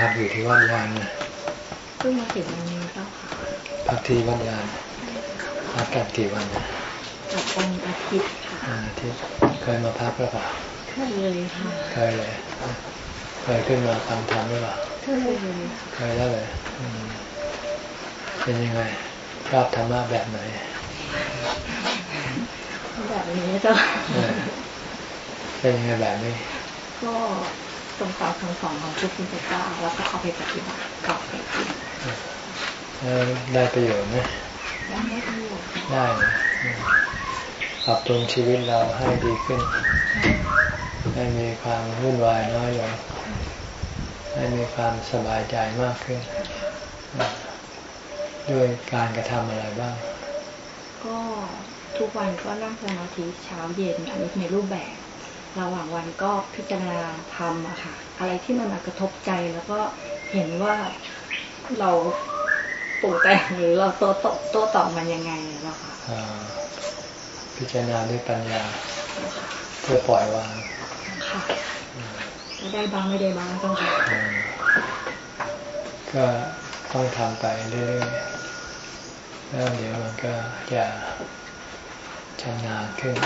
พักอยู่ที่วัดยานนะเพิ่งมาถึงวันนี้เจ้าค่ะพักที่วัดยานพักกันกี่วันนะกับวันอาทิตย์ค่ะอาทิตย์เคยมาพักหรือเปล่าเคยเลยค่ะเคยเลยเคยขึ้นมาฟังธรรมหรือเปล่าเคยเลยเคยแล้วเลยเป็นยังไงชอบธรรมะแบบไหนแบบนี้เจ้าเป็นยังไงแบบนี้ก็ ตรงตามคำสอนของพระพุทธเจ้าแล้วก็เอาไปปฏิบัติกับไปจริงได้ประโยชน์ไหมได้ประโยชน์ได้ปรับปรุงชีวิตเราให้ดีขึ้น ให้มีความวุ่นวายน้อยลง ให้มีความสบายใจมากขึ้น ด้วยการกระทำอะไรบ้าง ก็ทุกวันก็นั่งสมาธิเช้าเย็นอันนี้ในรูปแบบ ระหว่างวันก็พิจารณาธรรมอะค่ะ อะไรที่มันมากระทบใจแล้วก็เห็นว่าเราปู่แต่งหรือเราโตตโตตอบมันยังไงแล้ค่ะพิจารณาด้วยปัญญา เพื่อปล่อยวางค่ะได้บ้างไม่ได้บ้างต้องค่ะก็ต้องทำไปเรื่อยๆแล้วเดี๋ยวมันก็จะชำนาญขึ้น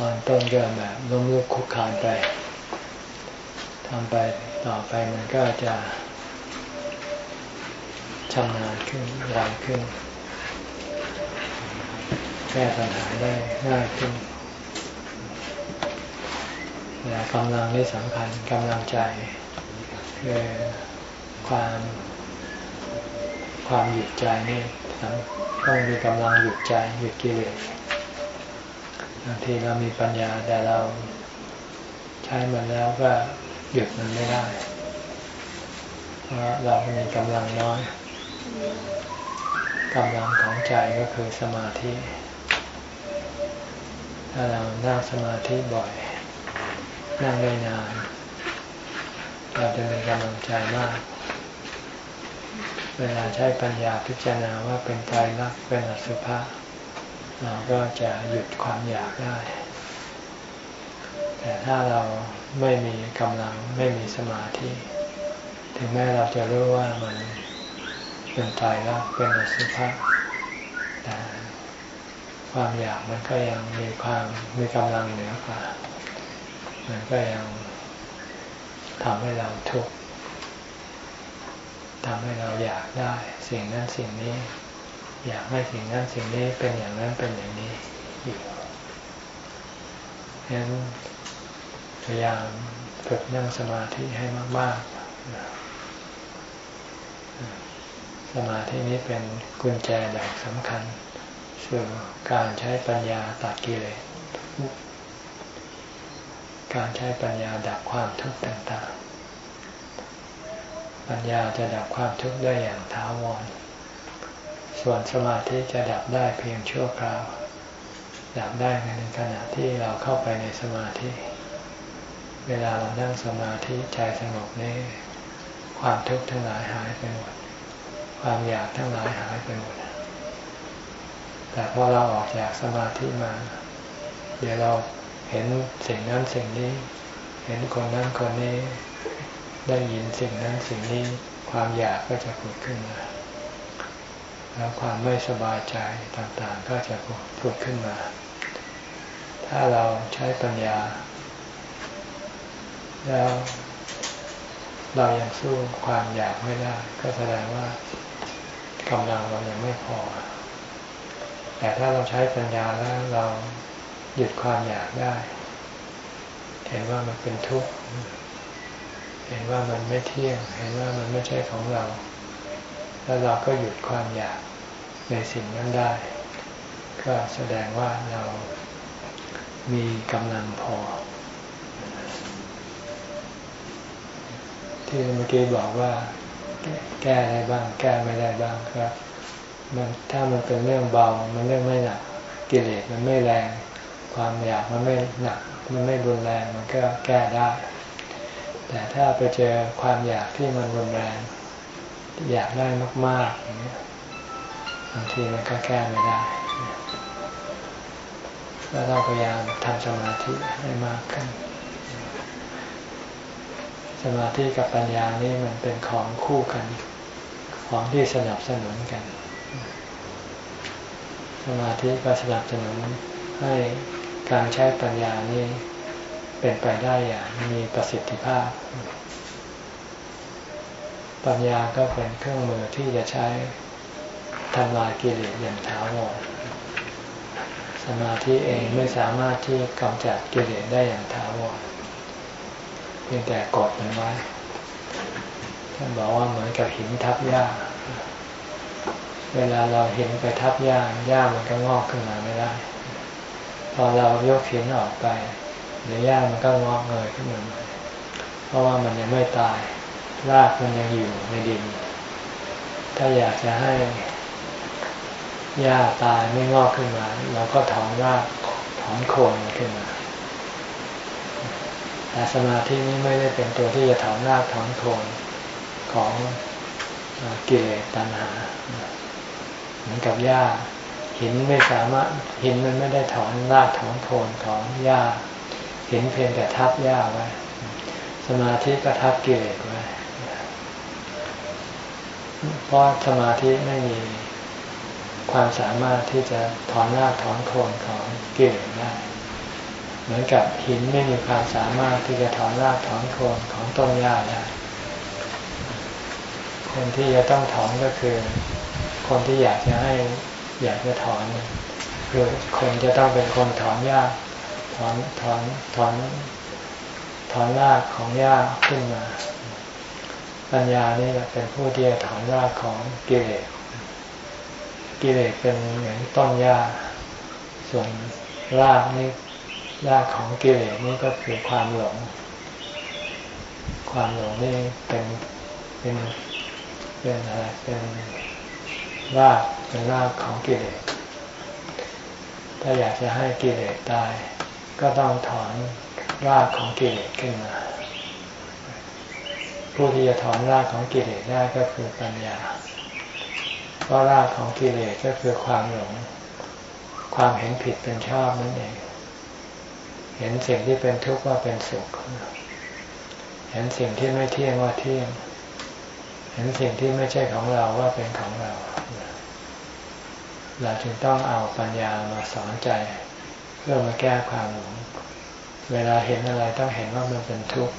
ตอนต้นก็แบบล้มลุกคุกคานไปทำไปต่อไปมันก็จะชำนาญขึ้นไวขึ้น แก้ปัญหาได้ง่ายขึ้นแต่กำลังนี่สำคัญกำลังใจคือความความหยุดใจนี่ต้องมีกำลังหยุดใจหยุดกิเลส บางทีเรามีปัญญาแต่เราใช้มันแล้วก็หยุดมันไม่ได้ เพราะเรามีกำลังน้อยกำลังของใจก็คือสมาธิ ถ้าเรานั่งสมาธิบ่อย นั่งได้นาน เราจะมีกำลังใจมาก เวลาใช้ปัญญาพิจารณาว่าเป็นใจรักเป็นอสุภะ เราก็จะหยุดความอยากได้ แต่ถ้าเราไม่มีกำลังไม่มีสมาธิ ถึงแม้เราจะรู้ว่ามันเป็นตายแล้วเป็นอสุภะแต่ความอยากมันก็ยังมีความมีกำลังเหนือกว่า มันก็ยังทำให้เราทุกข์ทำให้เราอยากได้ สิ่งนั้นสิ่งนี้ อยากให้สิ่งนั้นสิ่งนี้เป็นอย่างนั้นเป็นอย่างนี้อยู่ฉะนั้นพยายามฝึกนั่งสมาธิให้มากๆ สมาธินี้เป็นกุญแจดอกสำคัญสู่การใช้ปัญญาตัดกิเลสการใช้ปัญญาดับความทุกข์ต่างๆ ปัญญาจะดับความทุกข์ได้อย่างท้าวร ส่วนสมาธิจะดับได้เพียงชั่วคราว ดับได้ในขณะที่เราเข้าไปในสมาธิ เวลาเรานั่งสมาธิใจสงบนี้ความทุกข์ทั้งหลายหายไปหมด ความอยากทั้งหลายหายไปหมด แต่พอเราออกจากสมาธิมา เดี๋ยวเราเห็นสิ่งนั้นสิ่งนี้ เห็นคนนั้นคนนี้ ได้ยินสิ่งนั้นสิ่งนี้ ความอยากก็จะผุดขึ้นมา แล้วความไม่สบายใจต่างๆ ก็จะผุดขึ้นมา ถ้าเราใช้ปัญญา แล้วเรายังสู้ความอยากไม่ได้ ก็แสดงว่ากำลังเรายังไม่พอ แต่ถ้าเราใช้ปัญญาแล้วเราหยุดความอยากได้ เห็นว่ามันเป็นทุกข์ เห็นว่ามันไม่เที่ยง เห็นว่ามันไม่ใช่ของเรา แล้วเราก็หยุดความอยากในสิ่งนั้นได้ ก็แสดงว่าเรามีกำลังพอ ที่เมื่อกี้บอกว่า แก้ได้บ้าง แก้ไม่ได้บ้างครับมันถ้ามันเป็นเรื่องเบา มันเรื่องไม่หนัก กิเลสมันไม่แรง ความอยากมันไม่หนัก มันไม่รุนแรง มันก็แก้ได้ แต่ถ้าไปเจอความอยากที่มันรุนแรง อยากได้มากๆอย่างนี้บางทีมันก็แก้ไม่ได้ก็ก็ต้องพยายามทำสมาธิให้มากขึ้น สมาธิกับปัญญานี่มันเป็นของคู่กัน ของที่สนับสนุนกัน สมาธิก็สนับสนุนให้การใช้ปัญญานี่เป็นไปได้อย่างมีประสิทธิภาพ ปัญญาก็เป็นเครื่องมือที่จะใช้ทำลายกิเลสอย่างถาวรสมาธิเองไม่สามารถที่กำจัดกิเลสได้อย่างถาวรเพียงแต่กดมันไว้ท่านบอกว่าเหมือนกับหินทับหญ้า เวลาเราเห็นไปทับหญ้าหญ้ามันก็งอกขึ้นมาไม่ได้ พอเรายกหินออกไปเดี๋ยวหญ้ามันก็งอกเงยขึ้นมาใหม่เพราะว่ามันยังไม่ตาย รากมันยังอยู่ในดิน ถ้าอยากจะให้หญ้าตายไม่งอกขึ้นมา เราก็ถอนรากถอนโคนขึ้นมา แต่สมาธินี้ไม่ได้เป็นตัวที่จะถอนรากถอนโคนของกิเลสตัณหา เหมือนกับหญ้าหินไม่สามารถหินมันไม่ได้ถอนรากถอนโคนของหญ้าหินเพียงแต่ทับหญ้าไว้ สมาธิก็ทับกิเลสไว้ เพราะสมาธิไม่มีความสามารถที่จะถอนรากถอนโคนของกิเลสได้ เหมือนกับหินไม่มีความสามารถที่จะถอนรากถอนโคนของต้นหญ้าได้คนที่จะต้องถอนก็คือ คนที่อยากจะให้อยากจะถอนคือคนจะต้องเป็นคนถอนหญ้าถอนถอนถอนถอนรากของหญ้าขึ้นมา ปัญญานี่แหละเป็นผู้ที่จะถอนรากของกิเลส กิเลสเป็นเหมือนต้นหญ้า ส่วนรากนี่รากของกิเลสนี่ก็คือความหลง ความหลงนี่เป็นเป็นเป็นอะไรเป็นรากเป็นรากของกิเลส ถ้าอยากจะให้กิเลสตาย ก็ต้องถอนรากของกิเลสขึ้นมา ผู้ที่จะถอนรากของกิเลสได้ก็คือปัญญาเพราะรากของกิเลสก็คือความหลง ความเห็นผิดเป็นชอบนั่นเอง เห็นสิ่งที่เป็นทุกข์ว่าเป็นสุข เห็นสิ่งที่ไม่เที่ยงว่าเที่ยง เห็นสิ่งที่ไม่ใช่ของเราว่าเป็นของเรา เราจึงต้องเอาปัญญามาสอนใจ เพื่อมาแก้ความหลง เวลาเห็นอะไรต้องเห็นว่ามันเป็นทุกข์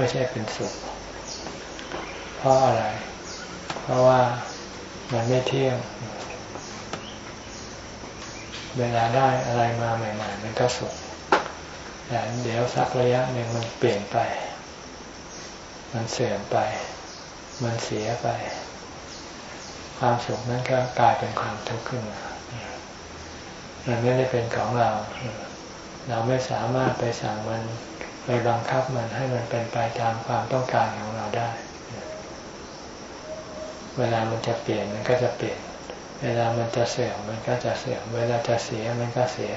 ไม่ใช่เป็นสุข เพราะอะไร เพราะว่ามันไม่เที่ยง เวลาได้อะไรมาใหม่ ๆ มันก็สุข แต่เดี๋ยวสักระยะหนึ่งมันเปลี่ยนไป มันเสื่อมไป มันเสียไป ความสุขนั้นก็กลายเป็นความทุกข์ขึ้นมามันไม่ได้เป็นของเรา เราไม่สามารถไปสั่งมัน ไปบังคับมันให้มันเป็นไปตามความต้องการของเราได้ เวลามันจะเปลี่ยนมันก็จะเปลี่ยน เวลามันจะเสื่อมมันก็จะเสื่อม เวลาจะเสียมันก็เสีย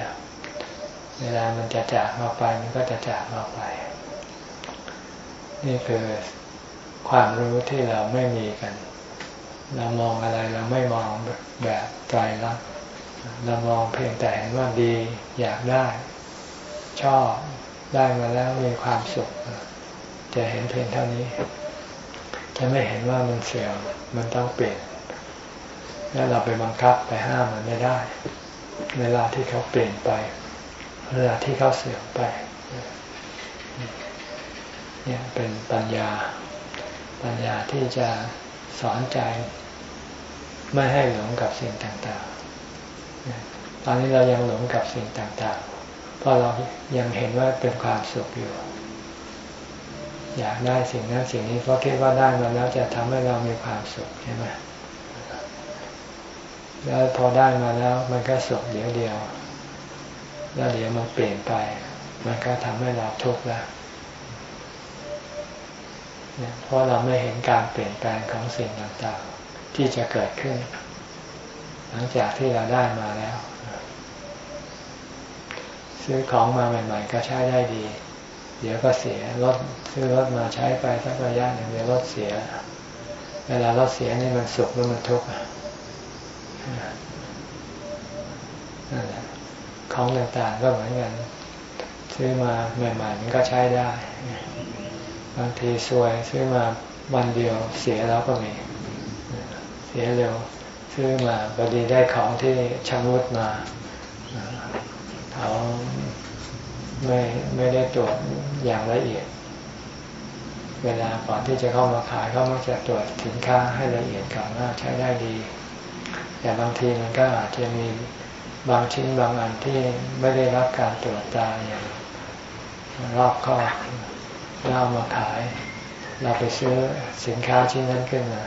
เวลามันจะจากเราไปมันก็จะจากเราไป นี่คือความรู้ที่เราไม่มีกัน เรามองอะไรเราไม่มองแบบไตรลักษณ์เรามองเพียงแต่เห็นว่าดีอยากได้ ชอบ ได้มาแล้วมีความสุข จะเห็นเพียงเท่านี้ จะไม่เห็นว่ามันเสื่อมมันต้องเปลี่ยน แล้วเราไปบังคับไปห้ามมันไม่ได้ เวลาที่เขาเปลี่ยนไป เวลาที่เขาเสื่อมไป เนี่ยเป็นปัญญา ปัญญาที่จะสอนใจ ไม่ให้หลงกับสิ่งต่างๆ ตอนนี้เรายังหลงกับสิ่งต่างๆ เพราะเรายังเห็นว่าเป็นความสุขอยู่ อยากได้สิ่งนั้นสิ่งนี้เพราะคิดว่าได้มาแล้วจะทำให้เรามีความสุขใช่ไหมแล้วพอได้มาแล้วมันก็สุขเดียวเดียว แล้วเดี๋ยวมันเปลี่ยนไป มันก็ทำให้เราทุกข์แล้วเนี่ยเพราะเราไม่เห็นการเปลี่ยนแปลงของสิ่งต่างๆ ที่จะเกิดขึ้น หลังจากที่เราได้มาแล้ว ซื้อของมาใหม่ ๆ ก็ใช้ได้ดี เดี๋ยวก็เสียรถซื้อรถมาใช้ไปสักระยะหนึ่งเดี๋ยวรถเสีย เวลารถเสียนี่มันสุขหรือมันทุกข์นั่นแหละของต่างๆก็เหมือนกันซื้อมาใหม่ๆมันก็ใช้ได้ บางทีสวยซื้อมาวันเดียวเสียแล้วก็มีเสียเร็วซื้อมาพอดีได้ของที่ชำรุดมา เขาไม่ไม่ได้ตรวจอย่างละเอียด เวลาก่อนที่จะเข้ามาขายเขามักจะตรวจสินค้าให้ละเอียดก่อนว่าใช้ได้ดี แต่บางทีมันก็อาจจะมีบางชิ้นบางอันที่ไม่ได้รับการตรวจตาอย่างรอบคอบเรามาขาย เราไปซื้อสินค้าชิ้นนั้นขึ้นมา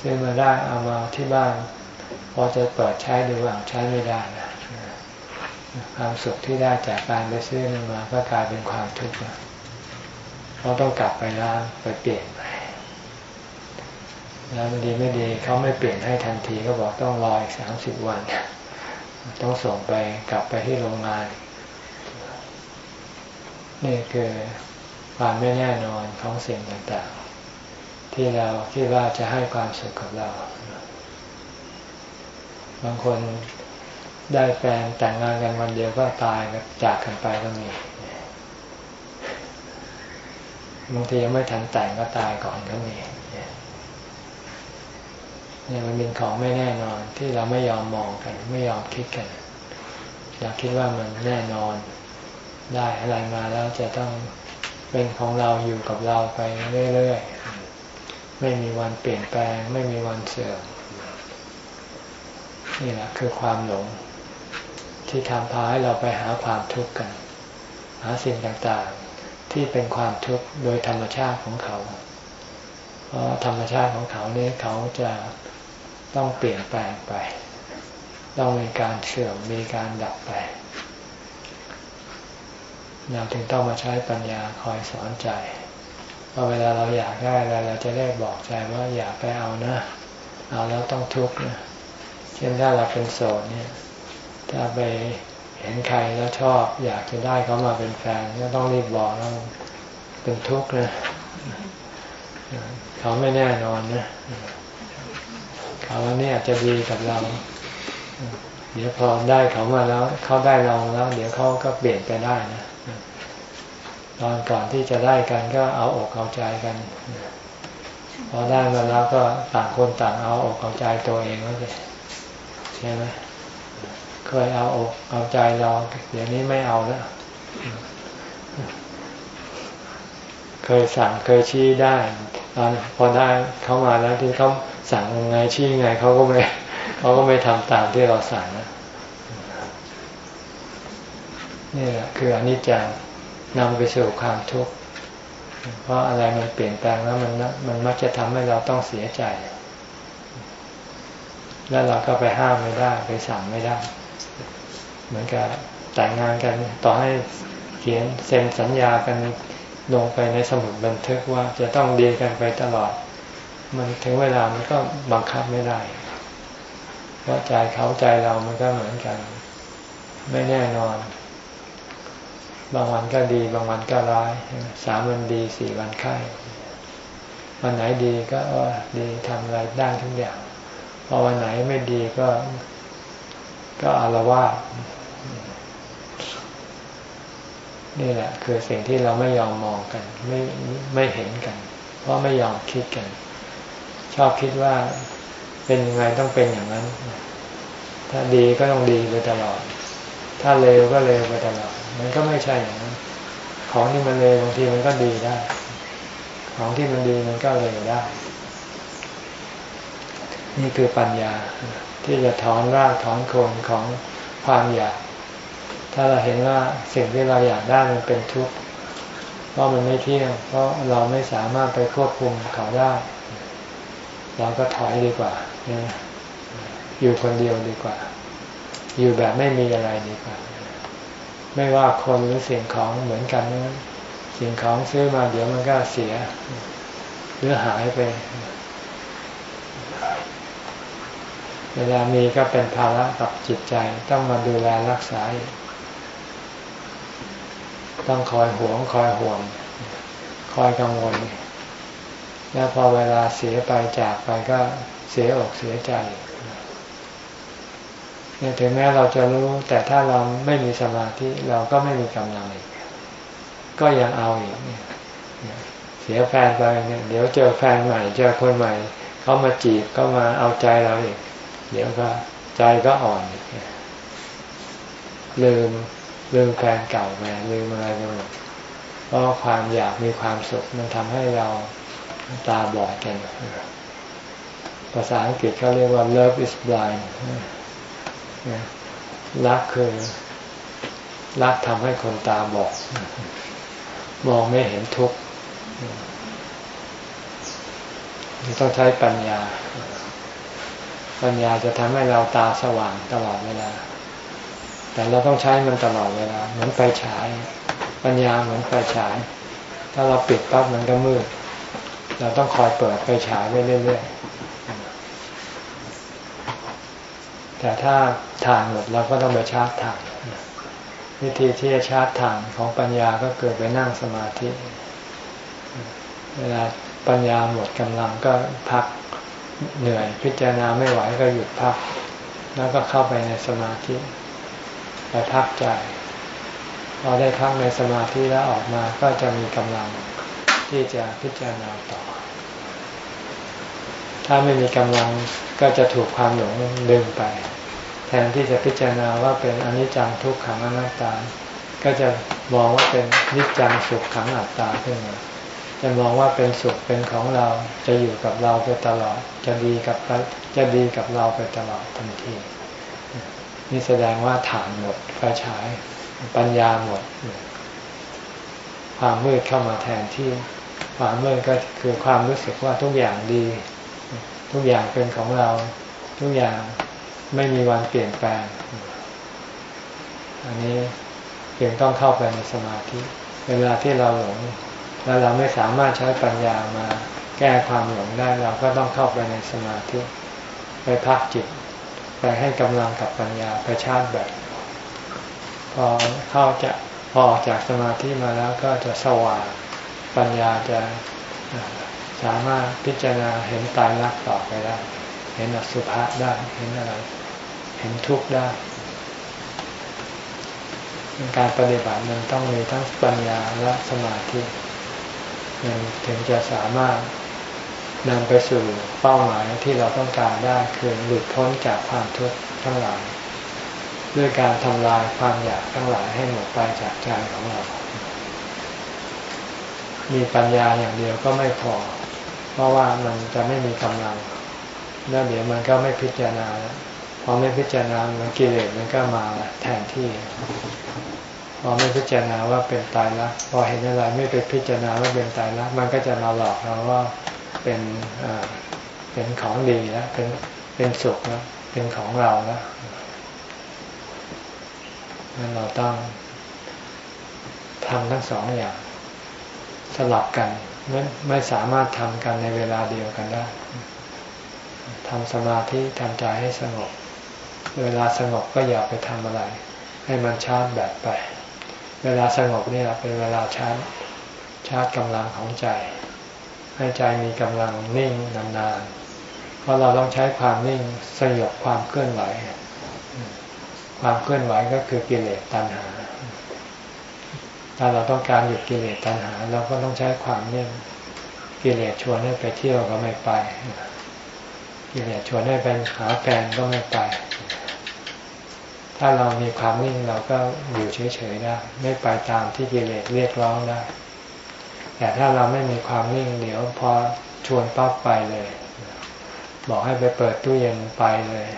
ซื้อมาได้เอามาที่บ้านพอจะเปิดใช้ดูอ่างใช้ไม่ได้นะ ความสุขที่ได้จากการไปซื้อมันมา ก็กลายเป็นความทุกข์เราต้องกลับไปร้านไปเปลี่ยนไปแล้วมันดีไม่ดีเขาไม่เปลี่ยนให้ทันทีก็บอกต้องรออีกสามสิบวัน ต้องส่งไปกลับไปที่โรงงาน นี่คือความไม่แน่นอนของสิ่งต่างๆ ที่เราคิดว่าจะให้ความสุขกับเรา บางคน ได้แฟนแต่งงานกันวันเดียวก็ตายจากกันไปก็มีบางทียังไม่ทันแต่งก็ตายก่อนก็มีเนี่ยมันเป็นของไม่แน่นอนที่เราไม่ยอมมองกัน ไม่ยอมคิดกัน อยากคิดว่ามันแน่นอน ได้อะไรมาแล้วจะต้องเป็นของเราอยู่กับเราไปเรื่อยๆไม่มีวันเปลี่ยนแปลง ไม่มีวันเสื่อมนี่แหละคือความหลง ที่ทำพาให้เราไปหาความทุกข์กัน หาสิ่งต่างๆ ที่เป็นความทุกข์โดยธรรมชาติของเขา เพราะธรรมชาติของเขานี้เขาจะต้องเปลี่ยนแปลงไป ต้องมีการเสื่อมมีการดับไป เราถึงต้องมาใช้ปัญญาคอยสอนใจพอเวลาเราอยากได้อะไรเราจะได้บอกใจว่าอยากไปเอานะ เอาแล้วต้องทุกข์นะ เช่นถ้าเราเป็นโสดเนี่ย ถ้าไปเห็นใครแล้วชอบ อยากจะได้เขามาเป็นแฟนก็ต้องรีบบอกแล้วเป็นทุกข์นะเขาไม่แน่นอนนะเขาเนี่ยจะดีกับเรา เดี๋ยวพอได้เขามาแล้ว เขาได้เราแล้ว เดี๋ยวเขาก็เปลี่ยนไปได้นะตอนก่อนที่จะได้กันก็เอาอกเอาใจกันพอได้มาแล้วก็ต่างคนต่างเอาอกเอาใจตัวเองก็เลยใช่ไหม เคยเอาอกเอาใจเราเดี๋ยวนี้ไม่เอาแล้วเคยสั่งเคยชี้ได้ตอนพอได้เข้ามาแล้วที่เขาสั่งไงชี้ไงเขาก็ไม่เขาก็ไม่ทำตามที่เราสั่งนะนี่แหละคืออนิจจังนำไปสู่ความทุกข์เพราะอะไรมันเปลี่ยนแปลงแล้วมันมันมักจะทำให้เราต้องเสียใจ แล้วเราก็ไปห้ามไม่ได้ ไปสั่งไม่ได้ เหมือนกับแต่งงานกันต่อให้เขียนเซ็นสัญญากันลงไปในสมุดบันทึกว่าจะต้องดีกันไปตลอด มันถึงเวลามันก็บังคับไม่ได้ เพราะใจเขาใจเรามันก็เหมือนกัน ไม่แน่นอน บางวันก็ดีบางวันก็ร้ายสามวันดีสี่วันไข้วันไหนดีก็ดีทำอะไรได้ทุกอย่างพอวันไหนไม่ดีก็ ก็อารวาส นี่แหละคือสิ่งที่เราไม่ยอมมองกันไม่ไม่เห็นกัน เพราะไม่ยอมคิดกัน ชอบคิดว่าเป็นยังไงต้องเป็นอย่างนั้น ถ้าดีก็ต้องดีไปตลอด ถ้าเลวก็เลวไปตลอด มันก็ไม่ใช่อย่างนั้น ของที่มันเลวบางทีมันก็ดีได้ ของที่มันดีมันก็เลวได้ นี่คือปัญญาที่จะถอนรากถอนโคนของความอยาก ถ้าเราเห็นว่าสิ่งที่เราอยากได้มันเป็นทุกข์เพราะมันไม่เที่ยง เพราะเราไม่สามารถไปควบคุมเขาได้ เราก็ถอยดีกว่าอยู่คนเดียวดีกว่า อยู่แบบไม่มีอะไรดีกว่า ไม่ว่าคนหรือสิ่งของเหมือนกันนะสิ่งของซื้อมาเดี๋ยวมันก็เสีย หรือหายไป เวลามีก็เป็นภาระกับจิตใจต้องมาดูแลรักษา ต้องคอยหวงคอยห่วง คอยกังวล แล้วพอเวลาเสียไปจากไปก็เสียอกเสียใจเนี่ยถึงแม้เราจะรู้ แต่ถ้าเราไม่มีสมาธิเราก็ไม่มีกำลังอีก ก็ยังเอาอีกเนี่ยเสียแฟนไปเนี่ยเดี๋ยวเจอแฟนใหม่เจอคนใหม่เขามาจีบก็มาเอาใจเราอีก เดี๋ยวก็ใจก็อ่อนลืม ลืมแฟนเก่าไปลืมอะไรไปหมดเพราะความอยากมีความสุขมันทำให้เราตาบอดกัน ภาษาอังกฤษเขาเรียกว่า love is blind รักคือรักทำให้คนตาบอดมองไม่เห็นทุกข์ต้องใช้ปัญญา ปัญญาจะทำให้เราตาสว่างตลอดเวลา แต่เราต้องใช้มันตลอดเวลาเหมือนไฟฉาย ปัญญาเหมือนไฟฉาย ถ้าเราปิดปั๊บมันก็มืด เราต้องคอยเปิดไฟฉายไว้เรื่อยๆแต่ถ้าถ่านหมดเราก็ต้องไปชาร์จถ่านวิธีที่จะชาร์จถ่านของปัญญาก็เกิดไปนั่งสมาธิ เวลาปัญญาหมดกำลังก็พักเหนื่อยพิจารณาไม่ไหวก็หยุดพัก แล้วก็เข้าไปในสมาธิ ไปพักใจ พอได้พักในสมาธิแล้วออกมาก็จะมีกำลังที่จะพิจารณาต่อ ถ้าไม่มีกำลังก็จะถูกความหลงดึงไป แทนที่จะพิจารณาว่าเป็นอนิจจังทุกขังอนัตตา ก็จะมองว่าเป็นนิจจังสุขขังอัตตาขึ้นมาจะมองว่าเป็นสุขเป็นของเราจะอยู่กับเราไปตลอด จะดีกับจะดีกับเราไปตลอดทันที นี่แสดงว่าฐานหมดไฟฉาย ปัญญาหมด ความมืดเข้ามาแทนที่ความมืดก็คือความรู้สึกว่าทุกอย่างดี ทุกอย่างเป็นของเรา ทุกอย่างไม่มีวันเปลี่ยนแปลง อันนี้เพียงต้องเข้าไปในสมาธิ เวลาที่เราหลงแล้วเราไม่สามารถใช้ปัญญามาแก้ความหลงได้เราก็ต้องเข้าไปในสมาธิ ไปพักจิต ไปให้กำลังกับปัญญาไปชาร์จแบตพอเข้าจะพอออกจากสมาธิมาแล้วก็จะสว่างปัญญาจะสามารถพิจารณาเห็นตายรักต่อไปได้ เห็นอสุภะได้ เห็นอะไร เห็นทุกข์ได้ การปฏิบัติมันต้องมีทั้งปัญญาและสมาธิมันถึงจะสามารถ นำไปสู่เป้าหมายที่เราต้องการได้คือหลุดพ้นจากความทุกข์ทั้งหลายด้วยการทำลายความอยากทั้งหลายให้หมดไปจากใจของเรา มีปัญญาอย่างเดียวก็ไม่พอ เพราะว่ามันจะไม่มีกำลัง แล้วเดี๋ยวมันก็ไม่พิจารณาพอไม่พิจารณามันกิเลสมันก็มาแทนที่ พอไม่พิจารณาว่าเป็นตายรักพอเห็นอะไรไม่ไปพิจารณาว่าเป็นตายรักมันก็จะมาหลอกเราว่า เป็นเป็นของดีแล้วเป็นเป็นสุขแล้วเป็นของเราแล้วนั่นเราต้องทำทั้งสองอย่าง สลับกัน ไม่ไม่สามารถทำกันในเวลาเดียวกันได้ทำสมาธิทำใจให้สงบ เวลาสงบก็อย่าไปทำอะไร ให้มันชาร์จแบบไป เวลาสงบนี่แหละเป็นเวลาชาร์จชาร์จกำลังของใจ ให้ใจมีกำลังนิ่งนานๆ เพราะเราต้องใช้ความนิ่งสยบความเคลื่อนไหว ความเคลื่อนไหวก็คือกิเลสตัณหา ถ้าเราต้องการหยุดกิเลสตัณหา เราก็ต้องใช้ความนิ่ง กิเลสชวนให้ไปเที่ยวก็ไม่ไป กิเลสชวนให้ไปหาแฟนก็ไม่ไป ถ้าเรามีความนิ่งเราก็อยู่เฉยๆได้ ไม่ไปตามที่กิเลสเรียกร้องได้ แต่ถ้าเราไม่มีความนิ่งเดี๋ยวพอชวนปั๊บไปเลย บอกให้ไปเปิดตู้เย็นไปเลย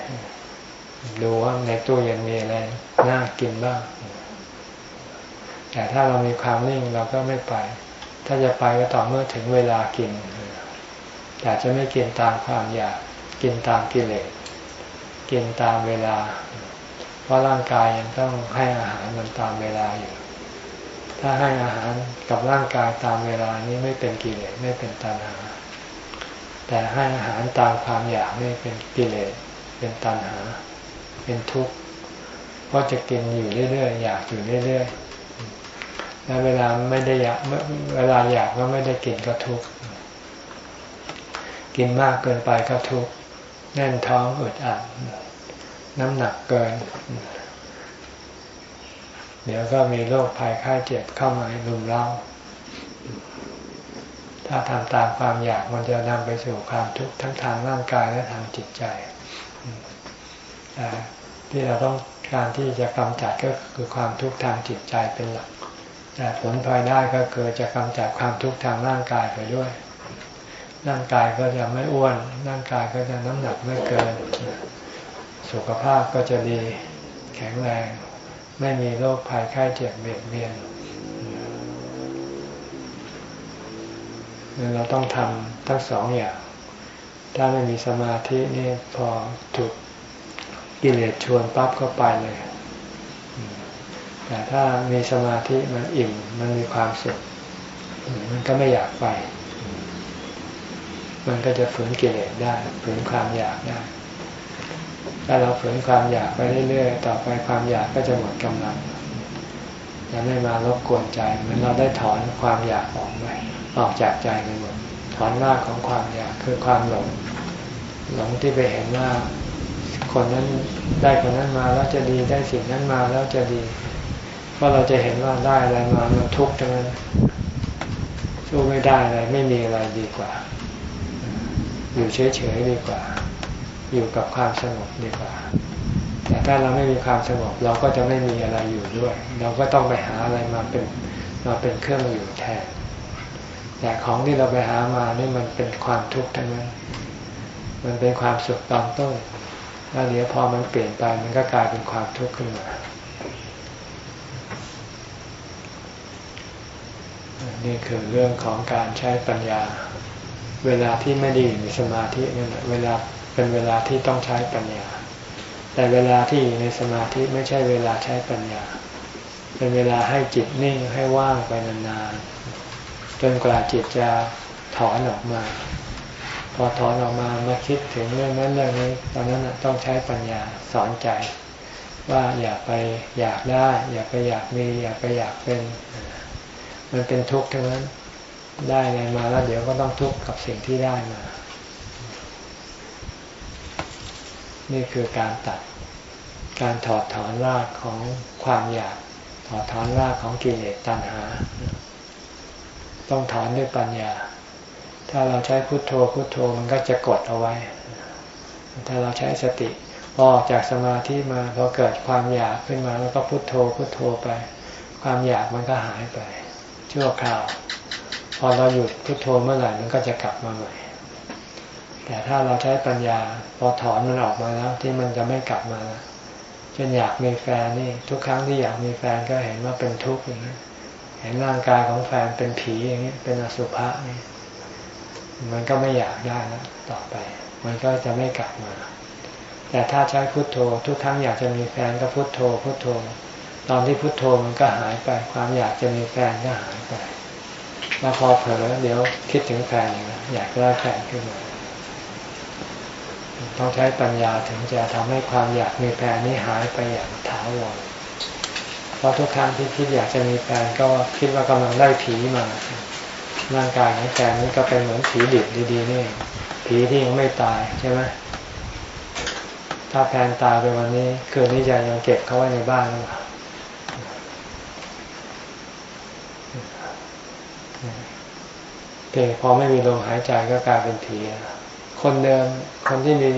ดูว่าในตู้เย็นมีอะไรน่ากินบ้าง แต่ถ้าเรามีความนิ่งเราก็ไม่ไป ถ้าจะไปก็ต่อเมื่อถึงเวลากินแต่จะไม่กินตามความอยากกินตามกิเลสกินตามเวลา เพราะร่างกายยังต้องให้อาหารมันตามเวลาอยู่ ถ้าให้อาหารกับร่างกายตามเวลานี้ไม่เป็นกิเลสไม่เป็นตัณหา แต่ให้อาหารตามความอยากนี่เป็นกิเลสเป็นตัณหา เป็นทุกข์เพราะจะกินอยู่เรื่อยๆอยากอยู่เรื่อยๆแล้วเวลาไม่ได้อยากเวลาอยากก็ไม่ได้กินก็ทุกข์กินมากเกินไปก็ทุกข์แน่นท้องอึดอัดน้ำหนักเกิน เดี๋ยวก็มีโรคภัยไข้เจ็บเข้ามาลุมเล้าถ้าทำตามความอยากมันจะนำไปสู่ความทุกข์ทั้งทางร่างกายและทางจิตใจแต่ที่เราต้องการที่จะกำจัดก็คือความทุกข์ทางจิตใจเป็นหลัก แต่ผลพลอยได้ก็คือจะกำจัดความทุกข์ทางร่างกายไปด้วย ร่างกายก็จะไม่อ้วน ร่างกายก็จะน้ำหนักไม่เกิน สุขภาพก็จะดีแข็งแรง ไม่มีโรคภัยไข้เจ็บเบียดเบียนเราต้องทำทั้งสองอย่าง ถ้าไม่มีสมาธินี่พอถูกกิเลสชวนปั๊บก็ไปเลย แต่ถ้ามีสมาธิมันอิ่ม มันมีความสุข มันก็ไม่อยากไป มันก็จะฝืนกิเลสได้ ฝืนความอยากได้ ถ้าเราฝืนความอยากไปเรื่อยๆ ต่อไปความอยากก็จะหมดกำลังจะไม่มารบกวนใจเหมือนเราได้ถอนความอยากออกไปออกจากใจไปหมดถอนรากของความอยากคือความหลงหลงที่ไปเห็นว่าคนนั้นได้คนนั้นมาแล้วจะดีได้สิ่งนั้นมาแล้วจะดี เพราะเราจะเห็นว่าได้อะไรมามันทุกข์ทั้งนั้นสู้ไม่ได้อะไรไม่มีอะไรดีกว่า อยู่เฉยๆดีกว่า อยู่กับความสงบดีกว่า แต่ถ้าเราไม่มีความสงบเราก็จะไม่มีอะไรอยู่ด้วย เราก็ต้องไปหาอะไรมาเป็นมาเป็นเครื่องอยู่แทน แต่ของที่เราไปหามานี่มันเป็นความทุกข์ทั้งนั้น มันเป็นความสุขตอนต้น แล้วเดี๋ยวพอมันเปลี่ยนไปมันก็กลายเป็นความทุกข์ขึ้นมานี่คือเรื่องของการใช้ปัญญา เวลาที่ไม่ดีในสมาธินั่นแหละเวลา เป็นเวลาที่ต้องใช้ปัญญา แต่เวลาที่อยู่ในสมาธิไม่ใช่เวลาใช้ปัญญา เป็นเวลาให้จิตนิ่งให้ว่างไปนานๆจนกว่าจิตจะถอนออกมา พอถอนออกมามาคิดถึงเรื่องนั้นเรื่องนี้ ตอนนั้นต้องใช้ปัญญาสอนใจ ว่าอย่าไปอยากได้ อย่าไปอยากมี อย่าไปอยากเป็น มันเป็นทุกข์ทั้งนั้นได้ไงมาแล้วเดี๋ยวก็ต้องทุกข์กับสิ่งที่ได้มา นี่คือการตัด การถอดถอนรากของความอยาก ถอดถอนรากของกิเลสตัณหา ต้องถอนด้วยปัญญา ถ้าเราใช้พุทโธพุทโธมันก็จะกดเอาไว้ ถ้าเราใช้สติพอออกจากสมาธิมาพอเกิดความอยากขึ้นมาแล้วก็พุทโธพุทโธไป ความอยากมันก็หายไปชั่วคราว พอเราหยุดพุทโธเมื่อไหร่มันก็จะกลับมาใหม่ แต่ถ้าเราใช้ปัญญาพอถอนมันออกมาแล้ว ที่มันจะไม่กลับมาเช่นอยากมีแฟนนี่ ทุกครั้งที่อยากมีแฟนก็เห็นว่าเป็นทุกข์อย่างนี้เห็นร่างกายของแฟนเป็นผีอย่างนี้เป็นอสุภะนี่มันก็ไม่อยากได้แล้วต่อไป มันก็จะไม่กลับมา แต่ถ้าใช้พุทโธ ทุกครั้งอยากจะมีแฟนก็พุทโธ พุทโธ ตอนที่พุทโธมันก็หายไป ความอยากจะมีแฟนก็หายไปแล้วพอเผลอเดี๋ยวคิดถึงแฟนอยากได้แฟนขึ้นมา ต้องใช้ปัญญาถึงจะทำให้ความอยากมีแฟนนี้หายไปอย่างถาวรเพราะทุกครั้งที่คิดอยากจะมีแฟนก็คิดว่ากำลังได้ผีมาร่างกายของแกนี่ก็เป็นเหมือนผีดิบดีๆนี่ผีที่ยังไม่ตายใช่ไหมถ้าแพนตายไปวันนี้คืนนี้จะยังเก็บเขาไว้ในบ้านหรือเปล่าเพียงพอไม่มีลมหายใจก็กลายเป็นผี คนเดิมคนที่มี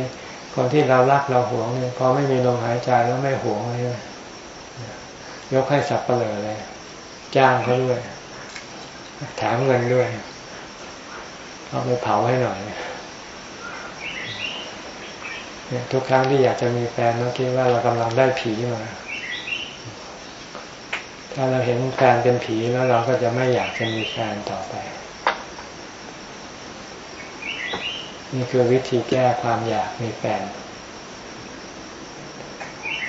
คนที่เรารักเราหวงเนี่ยพอไม่มีลมหายใจแล้วไม่หวงเลยยกให้สับเปลือเลย จ้างเขาด้วยแถมเงินด้วย เอาไปเผาให้หน่อยเนี่ยทุกครั้งที่อยากจะมีแฟนเราคิดว่าเรากำลังได้ผีมา ถ้าเราเห็นแฟนเป็นผีแล้วเราก็จะไม่อยากจะมีแฟนต่อไป นี่คือวิธีแก้ความอยากมีแฟน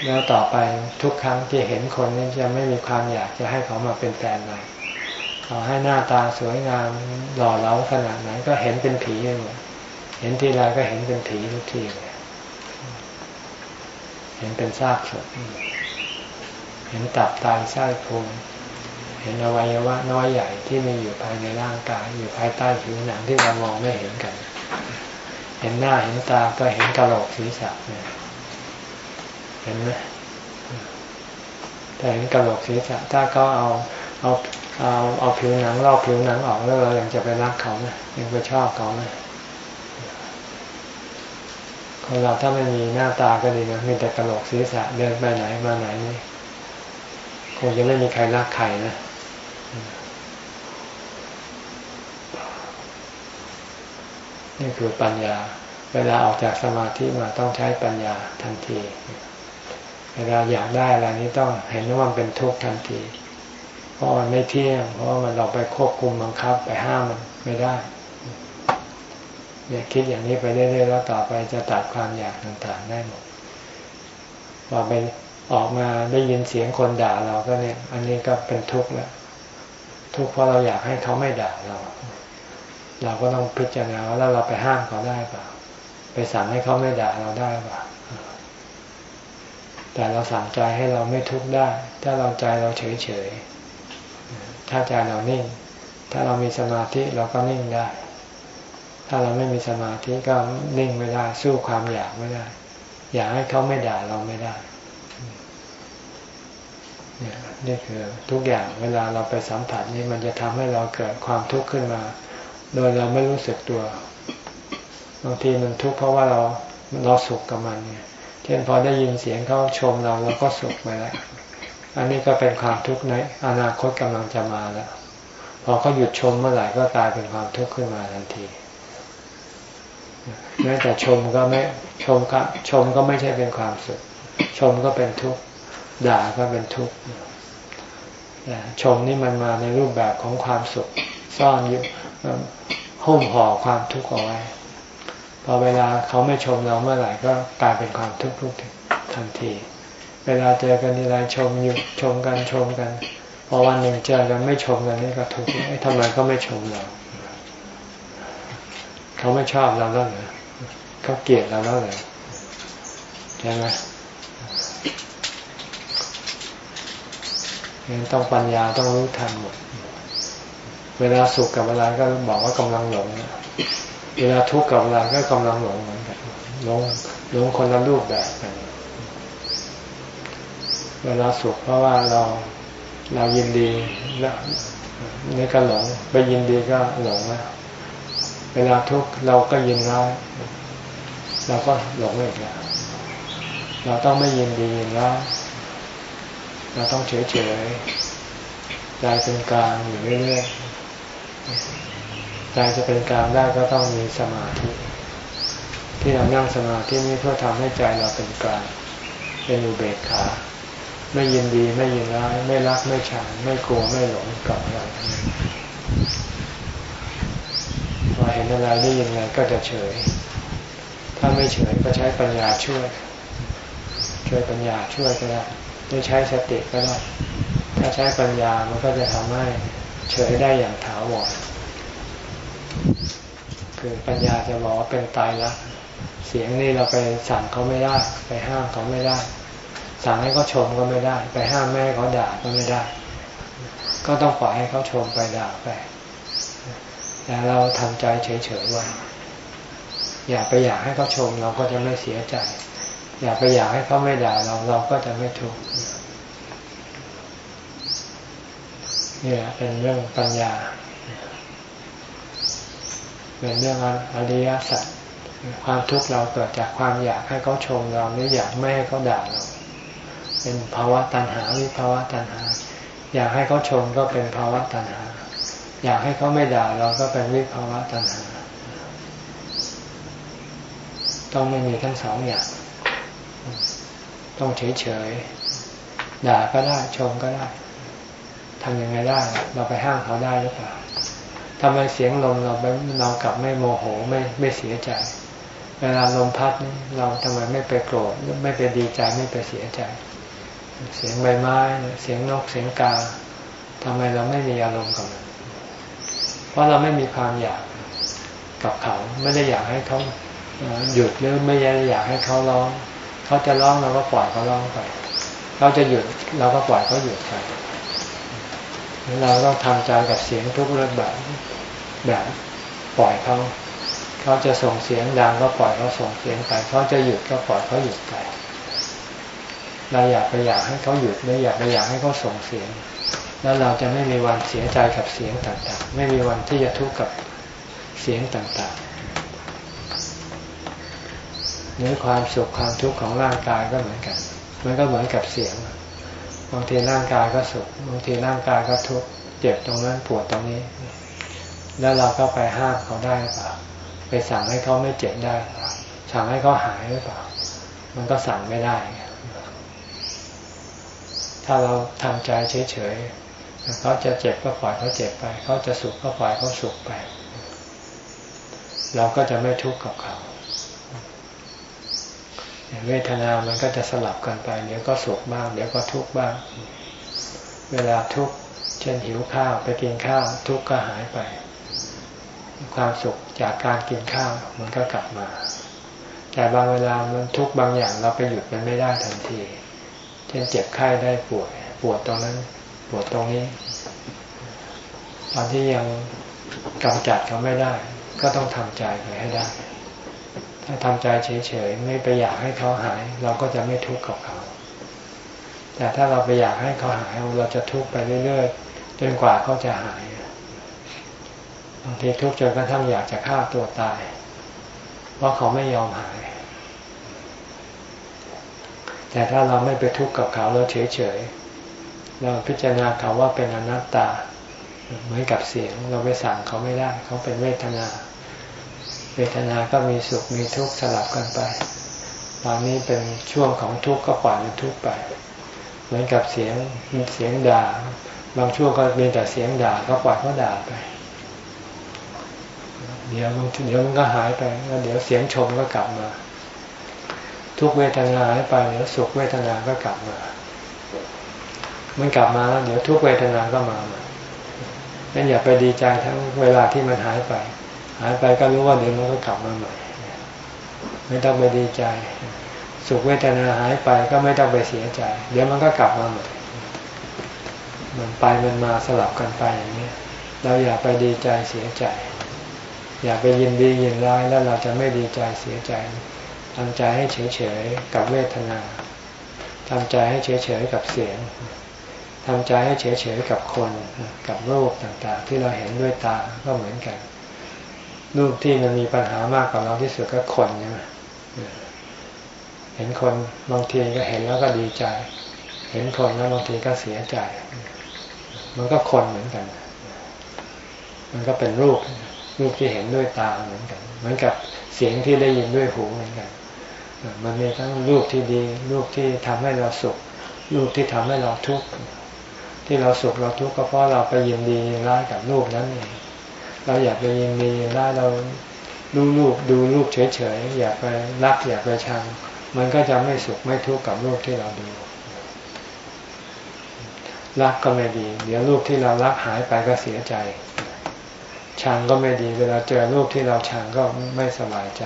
แล้วต่อไปทุกครั้งที่เห็นคนนี้จะไม่มีความอยากจะให้เขามาเป็นแฟนเราต่อให้หน้าตาสวยงามหล่อเหลาขนาดไหนก็เห็นเป็นผีเลยเห็นทีไรก็เห็นเป็นผีทุกทีเลยเห็นเป็นซากศพเห็นตับตายไส้พุงเห็นอวัยวะน้อยใหญ่ที่มีอยู่ภายในร่างกายอยู่ภายใต้ผิวหนังที่เรามองไม่เห็นกัน ห็นหน้าเห็นตาก็เห็นกระโหลกศีรษะเนี่ยเห็นไหมแต่เห็นกระโหลกศีรษะถ้าเขาเอาเอาเอาเอาผิวหนังลอกผิวหนังออกแล้วเรายังจะไปรักเขาไหมยังไปชอบเขาไหมคนเราถ้าไม่มีหน้าตาก็ดีนะมีแต่กระโหลกศีรษะเดินไปไหนมาไหนนี่คงจะไม่มีใครรักใครนะ นี่คือปัญญา เวลาออกจากสมาธิมาต้องใช้ปัญญาทันที เวลาอยากได้อะไรนี้ต้องเห็นว่ามันเป็นทุกข์ทันที เพราะมันไม่เที่ยง เพราะมันเราไปควบคุมบังคับไปห้ามมันไม่ได้เนี่ยคิดอย่างนี้ไปเรื่อยๆแล้วต่อไปจะตัดความอยากต่างๆได้หมดพอไปออกมาได้ยินเสียงคนด่าเราก็เนี่ย อันนี้ก็เป็นทุกข์แล้วทุกข์เพราะเราอยากให้เขาไม่ด่าเรา เราก็ต้องพิจารณาว่าเราไปห้ามเขาได้เปล่า ไปสั่งให้เขาไม่ด่าเราได้เปล่า แต่เราสั่งใจให้เราไม่ทุกข์ได้ ถ้าเราใจเราเฉยเฉย ถ้าใจเรานิ่ง ถ้าเรามีสมาธิเราก็นิ่งได้ ถ้าเราไม่มีสมาธิก็นิ่งไม่ได้ สู้ความอยากไม่ได้ อยากให้เขาไม่ด่าเราไม่ได้เนี่ยนี่คือทุกอย่างเวลาเราไปสัมผัสนี่มันจะทำให้เราเกิดความทุกข์ขึ้นมา โดยเราไม่รู้สึกตัว บางทีมันทุกข์เพราะว่าเราเราสุขกับมันเนี่ยเช่นพอได้ยินเสียงเขาชมเราเราก็สุขไปแล้วอันนี้ก็เป็นความทุกข์ในอนาคตกำลังจะมาแล้ว พอเขาหยุดชมเมื่อไหร่ก็กลายเป็นความทุกข์ขึ้นมาทันทีแม้แต่ชมก็ไม่ชมก็ชมก็ไม่ใช่เป็นความสุข ชมก็เป็นทุกข์ด่าก็เป็นทุกข์ชมนี่มันมาในรูปแบบของความสุข ซ่อนอยู่ หุ้มห่อความทุกข์เอาไว้ พอเวลาเขาไม่ชมเราเมื่อไหร่ก็กลายเป็นความทุกข์ทุกทันที เวลาเจอกันทีไรชมอยู่ชมกันชมกัน พอวันหนึ่งเจอกันไม่ชมกันนี่ก็ทุกข์ทำไมก็ไม่ชมเรา เขาไม่ชอบเราแล้วเหรอเขาเกลียดเราแล้วเหรอใช่ไหมงั้นต้องปัญญาต้องรู้ทันหมด เวลาสุขกับเวลาก็บอกว่ากำลังหลง เวลาทุกข์กับเวลาก็กำลังหลงเหมือนกันหลงหลงคนละรูปแบบกันเวลาสุขเพราะว่าเราเรายินดีแล้วนี่ก็หลงไปยินดีก็หลงแล้วเวลาทุกข์เราก็ยินร้ายเราก็หลงอีกแล้วเราต้องไม่ยินดียินร้ายเราต้องเฉยเฉยใจเป็นกลางอยู่เรื่อยๆ ใจจะเป็นกลางได้ก็ต้องมีสมาธิ ที่เรานั่งสมาธินี้เพื่อทำให้ใจเราเป็นกลาง เป็นอุเบกขา ไม่ยินดีไม่ยินร้าย ไม่รักไม่ชังไม่กลัวไม่หลงกับอะไรพอเห็นอะไรได้ยินอะไรก็จะเฉย ถ้าไม่เฉยก็ใช้ปัญญาช่วย ช่วยปัญญาช่วยก็ได้ไม่ใช้สติก็ได้ ถ้าใช้ปัญญามันก็จะทำให้ เฉยได้อย่างถาวรคือปัญญาจะบอกว่าเป็นตายละเสียงนี่เราไปสั่งเขาไม่ได้ ไปห้ามเขาไม่ได้ สั่งให้เขาชมก็ไม่ได้ ไปห้ามแม่เขาด่าก็ไม่ได้ ก็ต้องปล่อยให้เขาชมไปด่าไปแต่เราทำใจเฉยๆไว้อย่าไปอยากให้เขาชมเราก็จะไม่เสียใจ อย่าไปอยากให้เขาไม่ด่าเราเราก็จะไม่ทุกข์ นี่เป็นเรื่องปัญญา เป็นเรื่องอริยสัจความทุกข์เราเกิดจากความอยากให้เขาชมเราหรืออยากไม่ให้เขาด่าเรา เป็นภาวะตัณหาวิภาวะตัณหา อยากให้เขาชมก็เป็นภาวะตัณหา อยากให้เขาไม่ด่าเราก็เป็นวิภาวะตัณหา ต้องไม่มีทั้งสองอย่าง ต้องเฉยๆด่าก็ได้ชมก็ได้ ทำยังไงได้ เราไปห้ามเขาได้หรือเปล่าทำไมเสียงลมเราเรากลับไม่โมโหไม่ไม่เสียใจ เวลาลมพัดเราทำไมไม่ไปโกรธไม่ไปดีใจไม่ไปเสียใจ เสียงใบไม้เสียงนกเสียงกาทำไมเราไม่มีอารมณ์กับมันเพราะเราไม่มีความอยากกับเขาไม่ได้อยากให้เขาหยุดหรือไม่ได้อยากให้เขาร้อง เขาจะร้องเราก็ปล่อยเขาร้องไปเขาจะหยุดเราก็ปล่อยเขาหยุดไป เราต้องทำใจกับเสียงทุกรูปแบบแบบปล่อยเขาเขาจะส่งเสียงดังก็ปล่อยเขาส่งเสียงไปเขาจะหยุดก็ปล่อยเขาหยุดไปเราอยากไปอยากให้เขาหยุดไม่อยากไปอยากให้เขาส่งเสียง แล้วเราจะไม่มีวันเสียใจกับเสียงต่างๆ ไม่มีวันที่จะทุกข์กับเสียงต่างๆหรือความสุขความทุกข์ของร่างกายก็เหมือนกัน มันก็เหมือนกับเสียง บางทีร่างกายก็สุขบางทีร่างกายก็ทุกข์เจ็บตรงนั้นปวดตรงนี้ แล้วเราก็ไปห้ามเขาได้เปล่าไปสั่งให้เขาไม่เจ็บได้เปล่าสั่งให้เขาหายหรือเปล่า มันก็สั่งไม่ได้ ถ้าเราทำใจเฉยๆเขาจะเจ็บก็ปล่อยเขาเจ็บไป เขาจะสุขก็ปล่อยเขาสุขไป เราก็จะไม่ทุกข์กับเขา เวทนามันก็จะสลับกันไป เดี๋ยวก็สุขบ้าง เดี๋ยวก็ทุกข์บ้าง เวลาทุกข์เช่นหิวข้าวไปกินข้าว ทุกข์ก็หายไป ความสุขจากการกินข้าวมันก็กลับมา แต่บางเวลามันทุกข์บางอย่างเราไปหยุดมันไม่ได้ทันที เช่นเจ็บไข้ได้ปวดปวดตรงนั้นปวดตรงนี้ ตอนที่ยังกำจัดเขาไม่ได้ ก็ต้องทำใจไปให้ได้ ถ้าทำใจเฉยๆไม่ไปอยากให้เขาหาย เราก็จะไม่ทุกข์กับเขา แต่ถ้าเราไปอยากให้เขาหาย เราจะทุกข์ไปเรื่อยๆจนกว่าเขาจะหายบางทีทุกข์จนกระทั่งอยากจะฆ่าตัวตาย เพราะเขาไม่ยอมหาย แต่ถ้าเราไม่ไปทุกข์กับเขาเราเฉยๆเราพิจารณาเขาว่าเป็นอนัตตา เหมือนกับเสียง เราไปสั่งเขาไม่ได้ เขาเป็นเวทนาเเวทนาก็มีสุขมีทุกข์สลับกันไป ตอนนี้เป็นช่วงของทุกข์ก็ปล่อยมันทุกข์ไป เหมือนกับเสียงเสียงด่า บางช่วงก็มีแต่เสียงด่าก็ปล่อยเขาด่าไป เดี๋ยวมันเดี๋ยวมันก็หายไปแล้วเดี๋ยวเสียงชมก็กลับมา ทุกเวทนาให้ไปเดี๋ยวสุขเวทนาก็กลับมา มันกลับมาแล้วเดี๋ยวทุกเวทนาก็มานั่นอย่าไปดีใจทั้งเวลาที่มันหายไป หายไปก็รู้ว่าเดี๋ยวมันก็กลับมาใหม่ ไม่ต้องไปดีใจ สุขเวทนาหายไปก็ไม่ต้องไปเสียใจ เดี๋ยวมันก็กลับมาใหม่ มันไปมันมาสลับกันไปอย่างนี้เราอย่าไปดีใจเสียใจ อย่าไปยินดียินร้ายแล้วเราจะไม่ดีใจเสียใจทำใจให้เฉยๆกับเวทนาทำใจให้เฉยๆกับเสียงทำใจให้เฉยๆกับคน กับรูปต่างๆ ที่เราเห็นด้วยตาก็เหมือนกัน รูปที่มันมีปัญหามากกว่าเราที่สุดก็คนใช่ไหมเห็นคนบางทีก็เห็นแล้วก็ดีใจ เห็นคนแล้วบางทีก็เสียใจ มันก็คนเหมือนกัน มันก็เป็นรูปรูปที่เห็นด้วยตาเหมือนกัน เหมือนกับเสียงที่ได้ยินด้วยหูเหมือนกัน มันมีทั้งรูปที่ดี รูปที่ทำให้เราสุข รูปที่ทำให้เราทุกข์ที่เราสุขเราทุกข์ก็เพราะเราไปยินดีร้ายกับรูปนั้นเอง เราอยากไปยินดียินร้เราดูรูปดูรูปเฉยๆอยากไปรักอยากไปชัง มันก็จะไม่สุขไม่ทุกข์กับรูปที่เราดู รักก็ไม่ดี เดี๋ยวรูปที่เรารักหายไปก็เสียใจ ชังก็ไม่ดี เวลาเจอรูปที่เราชังก็ไม่สบายใจ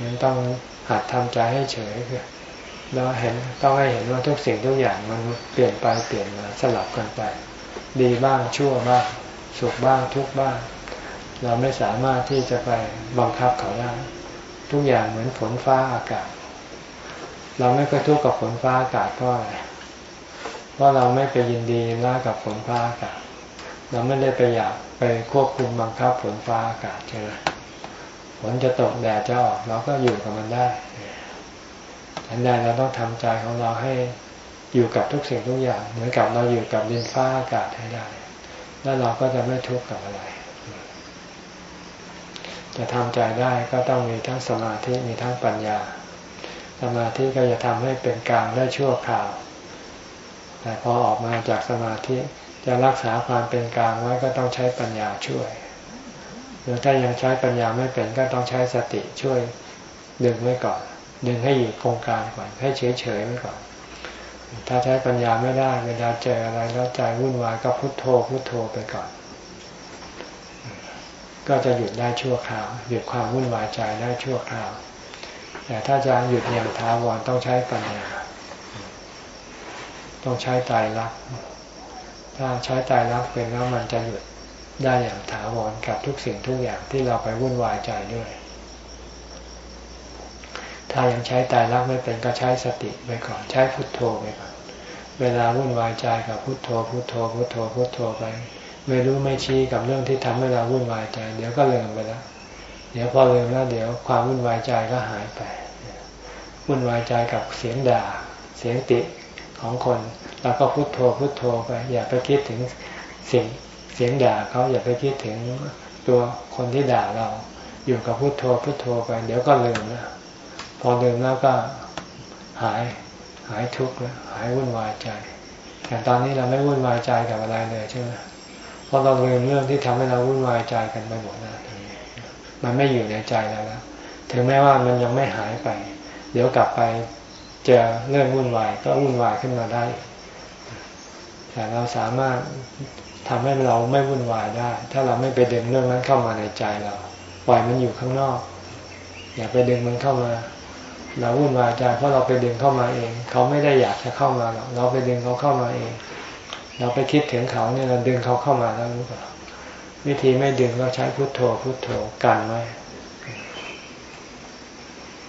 ยังต้องหัดทำใจให้เฉยคือเราเห็นต้องให้เห็นว่าทุกสิ่งทุกอย่างมันเปลี่ยนไปเปลี่ยนมาสลับกันไป ดีบ้างชั่วบ้างสุขบ้างทุกบ้าง เราไม่สามารถที่จะไปบังคับเขาได้ทุกอย่างเหมือนฝนฟ้าอากาศ เราไม่เคยทุกข์กับฝนฟ้าอากาศเพราะอะไรเพราะเราไม่ไปยินดีร้ากับฝนฟ้าอากาศ เราไม่ได้ไปอยากไปควบคุมบังคับฝนฟ้าอากาศใช่ไหมฝนจะตกแดดจะออกเราก็อยู่กับมันได้ทันใดเราต้องทำใจของเราให้ อยู่กับทุกสิ่งทุกอย่าง เหมือนกับเราอยู่กับดินฟ้าอากาศให้ได้ แล้วเราก็จะไม่ทุกข์กับอะไร จะทำใจได้ก็ต้องมีทั้งสมาธิมีทั้งปัญญา สมาธิก็จะทำให้เป็นกลางได้ชั่วคราว แต่พอออกมาจากสมาธิจะรักษาความเป็นกลางไว้ก็ต้องใช้ปัญญาช่วย หรือถ้ายังใช้ปัญญาไม่เป็นก็ต้องใช้สติช่วยดึงไว้ก่อน ดึงให้อยู่โครงการก่อน ให้เฉยเฉยไว้ก่อน ถ้าใช้ปัญญาไม่ได้ เวลาเจออะไรแล้วใจวุ่นวายก็พุโทโธพุโทโธไปก่อน ก็จะหยุดได้ชั่วคราว หยุดความวุ่นวายใจได้ชั่วคราว แต่ถ้าจะหยุดอย่างท้าวรต้องใช้ปัญญา ต้องใช้ใจรัก ถ้าใช้ใจรักเป็นแล้วมันจะหยุดได้อย่างถาวรกับทุกสิ่งทุกอย่างที่เราไปวุ่นวายใจด้วย ถ้ายังใช้ตายรักไม่เป็นก็ใช้สติไปก่อน ใช้พุทโธไปก่อน เวลาวุ่นวายใจกับพุทโธ พุทโธ พุทโธ พุทโธไป ไม่รู้ไม่ชี้กับเรื่องที่ทำให้เราวุ่นวายใจ เดี๋ยวก็เลืมไปแล้ว เดี๋ยวพอเลืมแล้วเดี๋ยวความวุ่นวายใจก็หายไป วุ่นวายใจกับเสียงด่า เสียงติของคนเราก็พุโทโธ พุโทโธไป อย่าไปคิดถึงเสียงเสียงด่าเขาอย่าไปคิดถึงตัวคนที่ด่าเรา อยู่กับพุโทโธ พุโทโธไป เดี๋ยวก็ลืมแล้ว พอลืมแล้วก็หายหายทุกข์แล้วหายวุ่นวายใจแต่ตอนนี้เราไม่วุ่นวายใจกับอะไรเลยใช่ไหมเพราะเราลืมเรื่องที่ทำให้เราวุ่นวายใจกันไปหมดแล้วมันไม่อยู่ในใจแล้วแล้วถึงแม้ว่ามันยังไม่หายไป เดี๋ยวกลับไปเจอเรื่องวุ่นวายก็วุ่นวายขึ้นมาได้ แต่เราสามารถทำให้เราไม่วุ่นวายได้ ถ้าเราไม่ไปดึงเรื่องนั้นเข้ามาในใจเรา ปล่อยมันอยู่ข้างนอก อย่าไปดึงมันเข้ามา เราวุ่นวายใจเพราะเราไปดึงเข้ามาเอง เขาไม่ได้อยากจะเข้ามาหรอกเราไปดึงเขาเข้ามาเอง เราไปคิดถึงเขาเนี่ยเราดึงเขาเข้ามาแล้วรู้เปล่าวิธีไม่ดึงก็ใช้พุทโธพุทโธกันไว้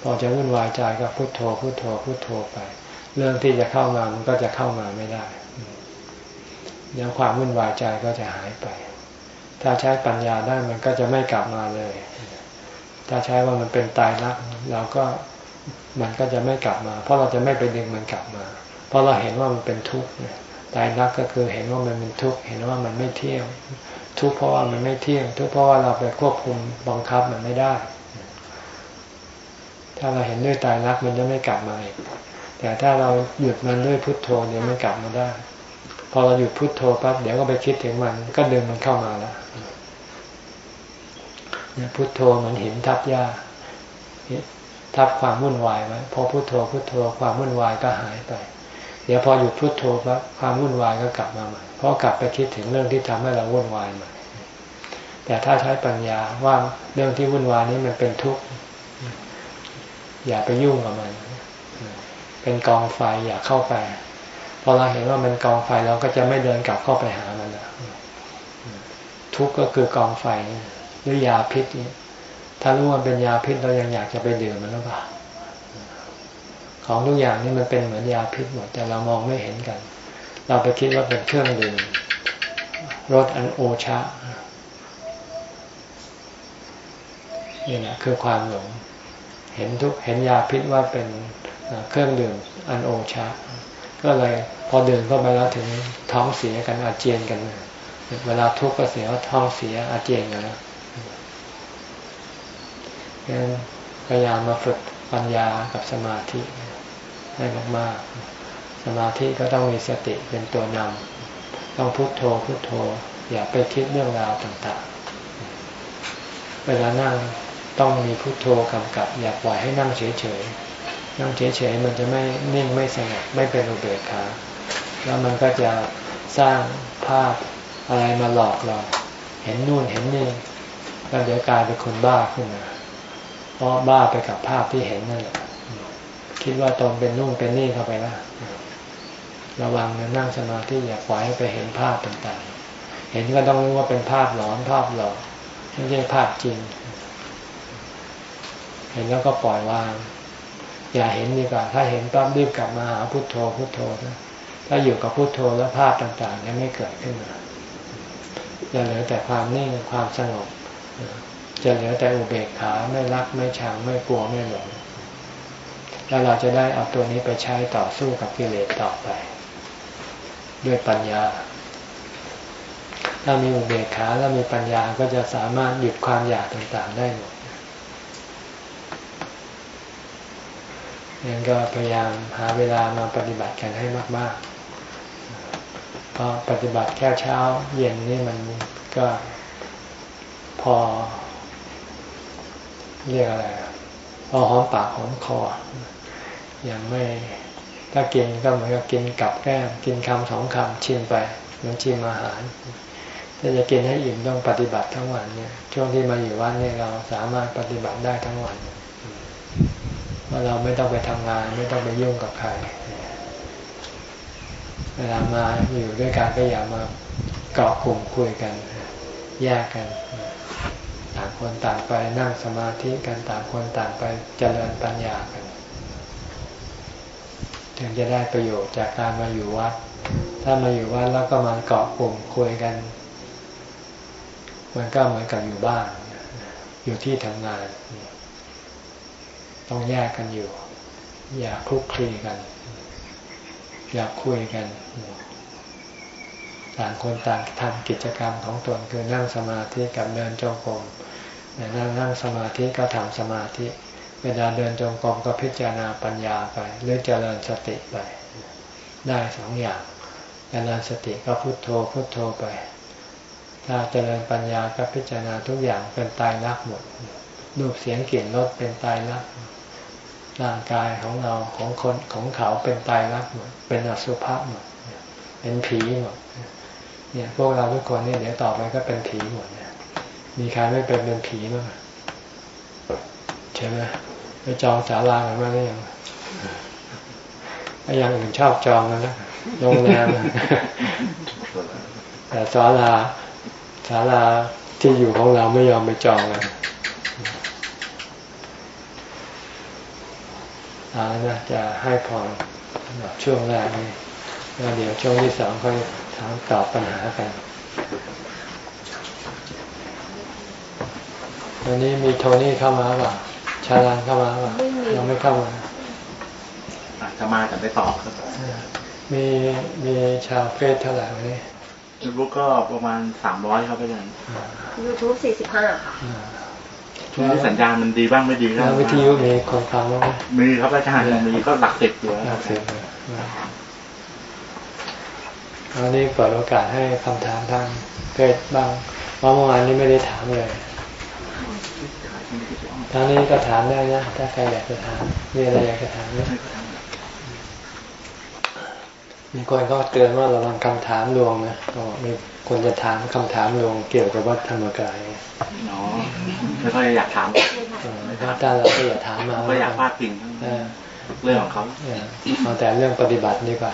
พอจะวุ่นวายใจก็พุทโธพุทโธพุทโธไป เรื่องที่จะเข้ามามันก็จะเข้ามาไม่ได้เดี๋ยวความวุ่นวายใจก็จะหายไป ถ้าใช้ปัญญาได้มันก็จะไม่กลับมาเลย ถ้าใช้ว่ามันเป็นตายรักเราก็ มันก็จะไม่กลับมา เพราะเราจะไม่ไปดึงมันกลับมา เพราะเราเห็นว่ามันเป็นทุกข์ตายรักก็คือเห็นว่ามันเป็นทุกข์เห็นว่ามันไม่เที่ยงทุกข์เพราะว่ามันไม่เที่ยง ทุกข์เพราะว่าเราไปควบคุมบังคับมันไม่ได้ ถ้าเราเห็นด้วยตายรักมันจะไม่กลับมาอีกแต่ถ้าเราหยุดมันด้วยพุทโธเดี๋ยวมันกลับมาได้ พอเราหยุดพุทโธปั๊บเดี๋ยวก็ไปคิดถึงมันก็ดึงมันเข้ามาแล้วเนี่ยพุทโธมือนหินทับหญ้า ทับความวุ่นวายไว้พอพุทโธพุทโธความวุ่นวายก็หายไป เดี๋ยวพอหยุดพุทโธปั๊บความวุ่นวายก็กลับมาใหม่เพราะกลับไปคิดถึงเรื่องที่ทำให้เราวุ่นวายใหม่แต่ถ้าใช้ปัญญาว่าเรื่องที่วุ่นวายนี้มันเป็นทุกข์อย่าไปยุ่งกับมัน เป็นกองไฟอย่าเข้าไปพอเราเห็นว่ามันกองไฟเราก็จะไม่เดินกลับเข้าไปหามันละทุกข์ก็คือกองไฟหรือยาพิษนี่ ถ้ารู้ว่าเป็นยาพิษเรายังอยากจะไปดื่มมันหรือเปล่าของทุกอย่างนี่มันเป็นเหมือนยาพิษหมดแต่เรามองไม่เห็นกัน เราไปคิดว่าเป็นเครื่องดื่มรสอันโอชะนี่แหละคือความหลงเห็นทุกเห็นยาพิษว่าเป็นเครื่องดื่มอันโอชาก็เลยพอดื่มเข้าไปแล้วถึงท้องเสียกันอาเจียนกัน เวลาทุกข์ก็เสียท้องเสียอาเจียนกันแล้ว พยายามมาฝึกปัญญากับสมาธิให้มากๆ สมาธิก็ต้องมีสติเป็นตัวนำต้องพุโทโธพุโทโธ อย่าไปคิดเรื่องราวต่างๆ เวลานั่งต้องมีพุโทโธกำกับ อย่าปล่อยให้นั่งเฉยๆ นั่งเฉยๆ มันจะไม่นิ่งไม่สงบไม่เป็นอุเบกขา แล้วมันก็จะสร้างภาพอะไรมาหลอกเรา เห็นนู่นเห็นนี่แล้วเดี๋ยวกลายเป็นคนบ้าขึ้นมา ราะบ้าไปกับภาพที่เห็นนั่นแหละคิดว่าตนเป็นนู่นเป็นนี่เข้าไปแล้วระวังนะนั่งสมาธิอย่าปล่อยให้ไปเห็นภาพต่างๆ เห็นก็ต้องรู้ว่าเป็นภาพหลอนภาพหลอกไม่ใช่ภาพจริง เห็นแล้วก็ปล่อยวาง อย่าเห็นดีกว่า ถ้าเห็นปั๊บรีบกลับมาหาพุโทโธพุโทโธนะถ้าอยู่กับพุโทโธแล้วภาพต่างๆยังไม่เกิดขึ้นมาจะเหลือแต่ความนิ่งความสงบ จะเหลือแต่อุเบกขาไม่รักไม่ชังไม่กลัวไม่หลงแล้วเราจะได้เอาตัวนี้ไปใช้ต่อสู้กับกิเลสต่อไป ด้วยปัญญา ถ้ามีอุเบกขาแล้วมีปัญญาก็จะสามารถหยุดความอยากต่างๆได้หมดยังก็พยายามหาเวลามาปฏิบัติกันให้มากๆ เพราะปฏิบัติแค่เช้าเย็นนี่มันก็พอ เรียกอะไรพอหอมปากหอมคอ อยังไม่ถ้ากินก็เหมือนกับกินกับแก้มกินคำสองคำชิมไปเหมือนชิมอาหารถ้าจะกินให้อิ่มต้องปฏิบัติทั้งวันเนี่ยช่วงที่มาอยู่วัดเนี่ยเราสามารถปฏิบัติได้ทั้งวันว่าเราไม่ต้องไปทำงาน ไม่ต้องไปยุ่งกับใครเวลามาอยู่ด้วยกันก็อย่ามาเกาะกลุ่มคุยกันแยกกัน ต่างคนต่างไปนั่งสมาธิกันต่างคนต่างไปเจริญปัญญากัน ถึงจะได้ประโยชน์จากการมาอยู่วัด ถ้ามาอยู่วัดแล้วก็มาเกาะกลุ่มคุยกัน มันก็เหมือนกับอยู่บ้าน อยู่ที่ทำงาน ต้องแยกกันอยู่ อย่าคลุกคลีกัน อย่าคุยกันต่างคนต่างทำกิจกรรมของตนคือนั่งสมาธิกับเดินจงกรม นั่งนั่งสมาธิก็ทำสมาธิ เวลาเดินจงกรมก็พิจารณาปัญญาไปหรือเจริญสติไป ได้สองอย่างเจริญสติก็พุโทโธพุโทโธไป ถ้าเจริญปัญญาก็พิจารณาทุกอย่างเป็นตายรักหมดรูปเสียงกลิ่นรสเป็นตายรักร่างกายของเราของคนของเขาเป็นตายรักหมดเป็นอสุภะหมดเป็นผีหมดเนี่ยพวกเราทุกคนเนี่ยเดี๋ยวต่อไปก็เป็นผีหมดเมีใครไม่เป็นเป็นผีบ้างใช่ไหมไปจองศาลากันมาหรือยังไอ้ยังอื่นชอบจองแล้วนะโรงแรมแต่ศาลาศาลาที่อยู่ของเราไม่ยอมไปจองเลยอานะจะให้พรช่วงแรกนี้แล้วเดี๋ยวช่วงที่สองค่อยถามตอบปัญหากัน วันนี้มีโทนี่เข้ามาป่ะชาลันเข้ามาป่ะยังไม่เข้ามาอาจจะมาแต่ไม่ตอบครับมีมีชาวเฟซเท่าไหร่วันนี้ยูทูบก็ประมาณสามร้อยครับอาจารย์ยูทูบสี่สิบห้าค่ะช่วงนี้สัญญาณมันดีบ้างไม่ดีครับวิทยุมีคนฟังบ้างมีครับอาจารย์มีก็หลักสิบอยู่หลักสิบอันนี้เปิดโอกาสให้คำถามทางเกิดบ้างเพราะเมื่อวานนี้ไม่ได้ถามเลย ทางนี้ก็ถามได้นะ ถ้าใครอยากจะถามมีอะไรอยากจะถามไหมมีคนก็เตือนว่าเราลังคำถามลวงนะมีคนจะถามคำถามลวงเกี่ยวกับวัดธรรมกายอ๋อไม่ค่อยอยากถามถ้าเราก็อย่าถามมาก็อยากพาดพิงเรื่องของเขาเอาแต่เรื่องปฏิบัติดีกว่า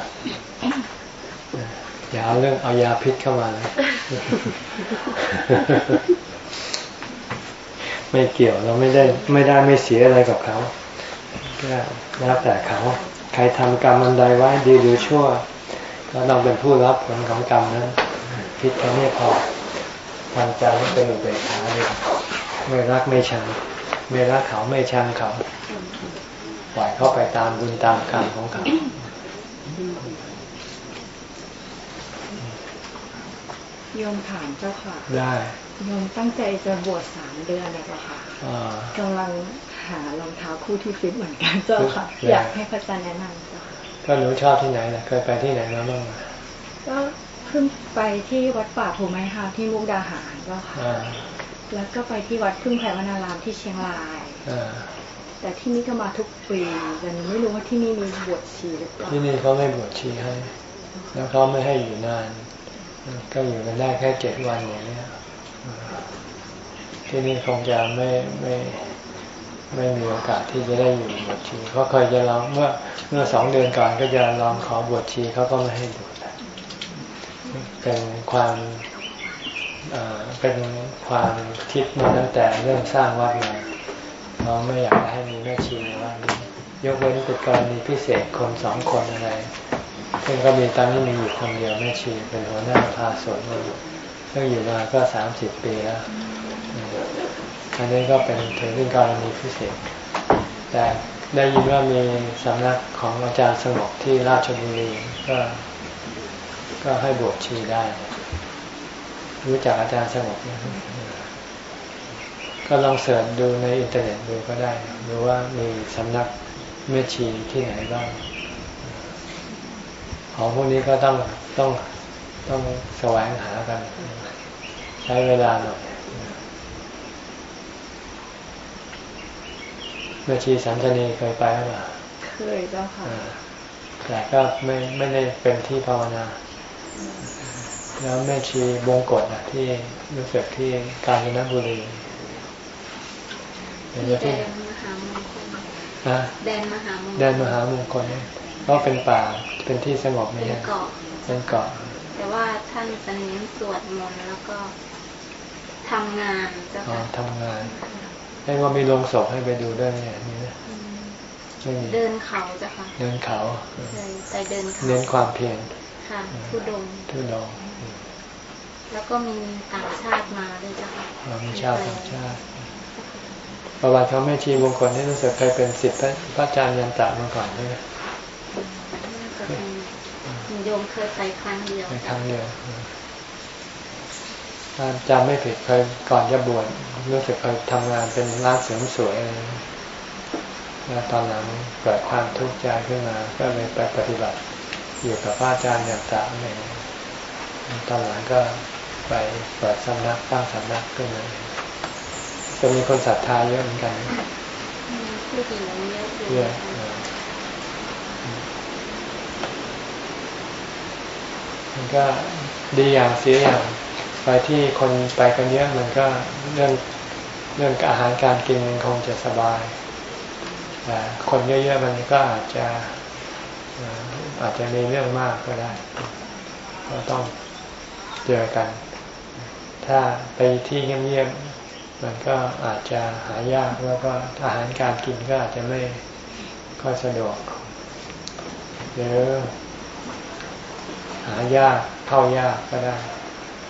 อย่าเอาเรื่องเอายาพิษเข้ามา ไม่เกี่ยวเราไม่ได้ไม่ได้ไม่เสียอะไรกับเขาก็แล้วแต่เขาใครทำกรรมอันใดไว้ดีหรือชั่วก็ต้องเป็นผู้รับผลของกรรมนั้นคิดแค่นี้พอทำใจให้เป็นอุเบกขาเลยไม่รักไม่ชังไม่รักเขาไม่ชังเขาปล่อยเขาไปตามบุญตามกรรมของเขาโยมถามเจ้าค่ะ ได้ โยมตั้งใจจะบวชสามเดือนเลยค่ะกำลังหารองเท้าคู่ที่ฟิตเหมือนกันเจ้าค่ะ อยากให้พระอาจารย์แนะนำเจ้าค่ะก็หนูชอบที่ไหนล่ะเคยไปที่ไหนมาบ้างก็เพิ่งไปที่วัดป่าภูมิคะที่มุกดาหารเจ้าค่ะแล้วก็ไปที่วัดพึ่งไผ่วนารามที่เชียงรายแต่ที่นี่ก็มาทุกปีแต่ไม่รู้ว่าที่นี่มีบวชชีหรือเปล่าที่นี่เขาไม่บวชชีให้ แล้วเขาไม่ให้อยู่นาน ก็อยู่กันได้แค่เจ็ดวันอย่างนี้ ที่นี่คงจะไม่ไม่ไม่มีโอกาสที่จะได้อยู่บวชชีเขาเคยจะลองเมื่อเมื่อสองเดือนก่อนก็จะลองขอบวชชีเขาก็ไม่ให้บวชเป็นความเป็นความคิดมาตั้งแต่เริ่มสร้างวัดมาเราไม่อยากให้มีแม่ชีในวัดนี้ยกเว้นเป็นกรณีพิเศษคนสองคนอะไรซึ่งก็มีตอนนี้มีอยู่คนเดียวแม่ชีเป็นหัวหน้าพาสวดมนต์ ซึ่งอยู่มาก็สามสิบปีแล้วอันนี้ก็เป็นถือเป็นกรณีพิเศษ แต่ได้ยินว่ามีสำนักของอาจารย์สงบที่ราชบุรีก็ก็ให้บวชชีได้ รู้จักอาจารย์สงบนะก็ลอง search ดูในอินเทอร์เน็ตดูก็ได้ดูว่ามีสำนักแม่ชีที่ไหนบ้าง ของพวกนี้ก็ต้องต้องต้องแสวงหากัน ใช้เวลาหน่อยเมื่อชีสันจนีเคยไปหรือเปล่าเคยเจ้าค่ะแต่ก็ไม่ไม่ได้เป็นที่ภาวนา แล้วแม่ชีบงกฎอะที่รู้สึกที่กาญจนบุรีเป็นที่แดนมหามงคลแดนมหามงคลก็เป็นป่าเป็นที่สงบไหมเป็นเกาะเป็นเกาะแต่ว่าท่านจะเน้นสวดมนต์แล้วก็ ทำงานเจ้าค่ะทำงานให้ว่ามีโรงศพให้ไปดูด้วยเนี่ยนี่นะไม่มีเดินเขาจ้ะค่ะเดินเขาเคยไปเดินเขาเน้นความเพียรค่ะทุดงค์ทุดงค์แล้วก็มีต่างชาติมาด้วยจ้ะค่ะเรามีชาวต่างชาติประวัติของแม่ชีมงคลที่รู้สึกเคยเป็นศิษย์พระพระอาจารย์ยันตะมาก่อนใช่ไหมน่าจะมีมีโยมเคยไปครั้งเดียวในครั้งเดียวถ้า จำไม่ผิดเคยก่อนจะบวชรู้สึกเคยทำงานเป็นร้านเสริมสวยอะไรอย่างนี้แล้วตอนหลังเกิดความทุกข์ใจขึ้นมา ก็เลยไปปฏิบัติอยู่กับพระอาจารย์ยันตะอะไรอย่างนี้ตอนหลังก็ไปเปิดสำนักตั้งสำนักขึ้นมาจะมีคนศรัทธาเยอะเหมือนกันมีผู้หญิงเยอะอยู่เยอะมันก็ดีอย่างเสียอย่าง ไปที่คนไปกันเยอะมันก็เรื่องเรื่องอาหารการกินมันคงจะสบายแต่คนเยอะๆมันก็อาจจะอาจจะมีเรื่องมากก็ได้ก็ต้องเจอกัน ถ้าไปที่เงียบๆมันก็อาจจะหายากแล้วก็อาหารการกินก็อาจจะไม่ค่อยสะดวกหรือหายากเข้ายากก็ได้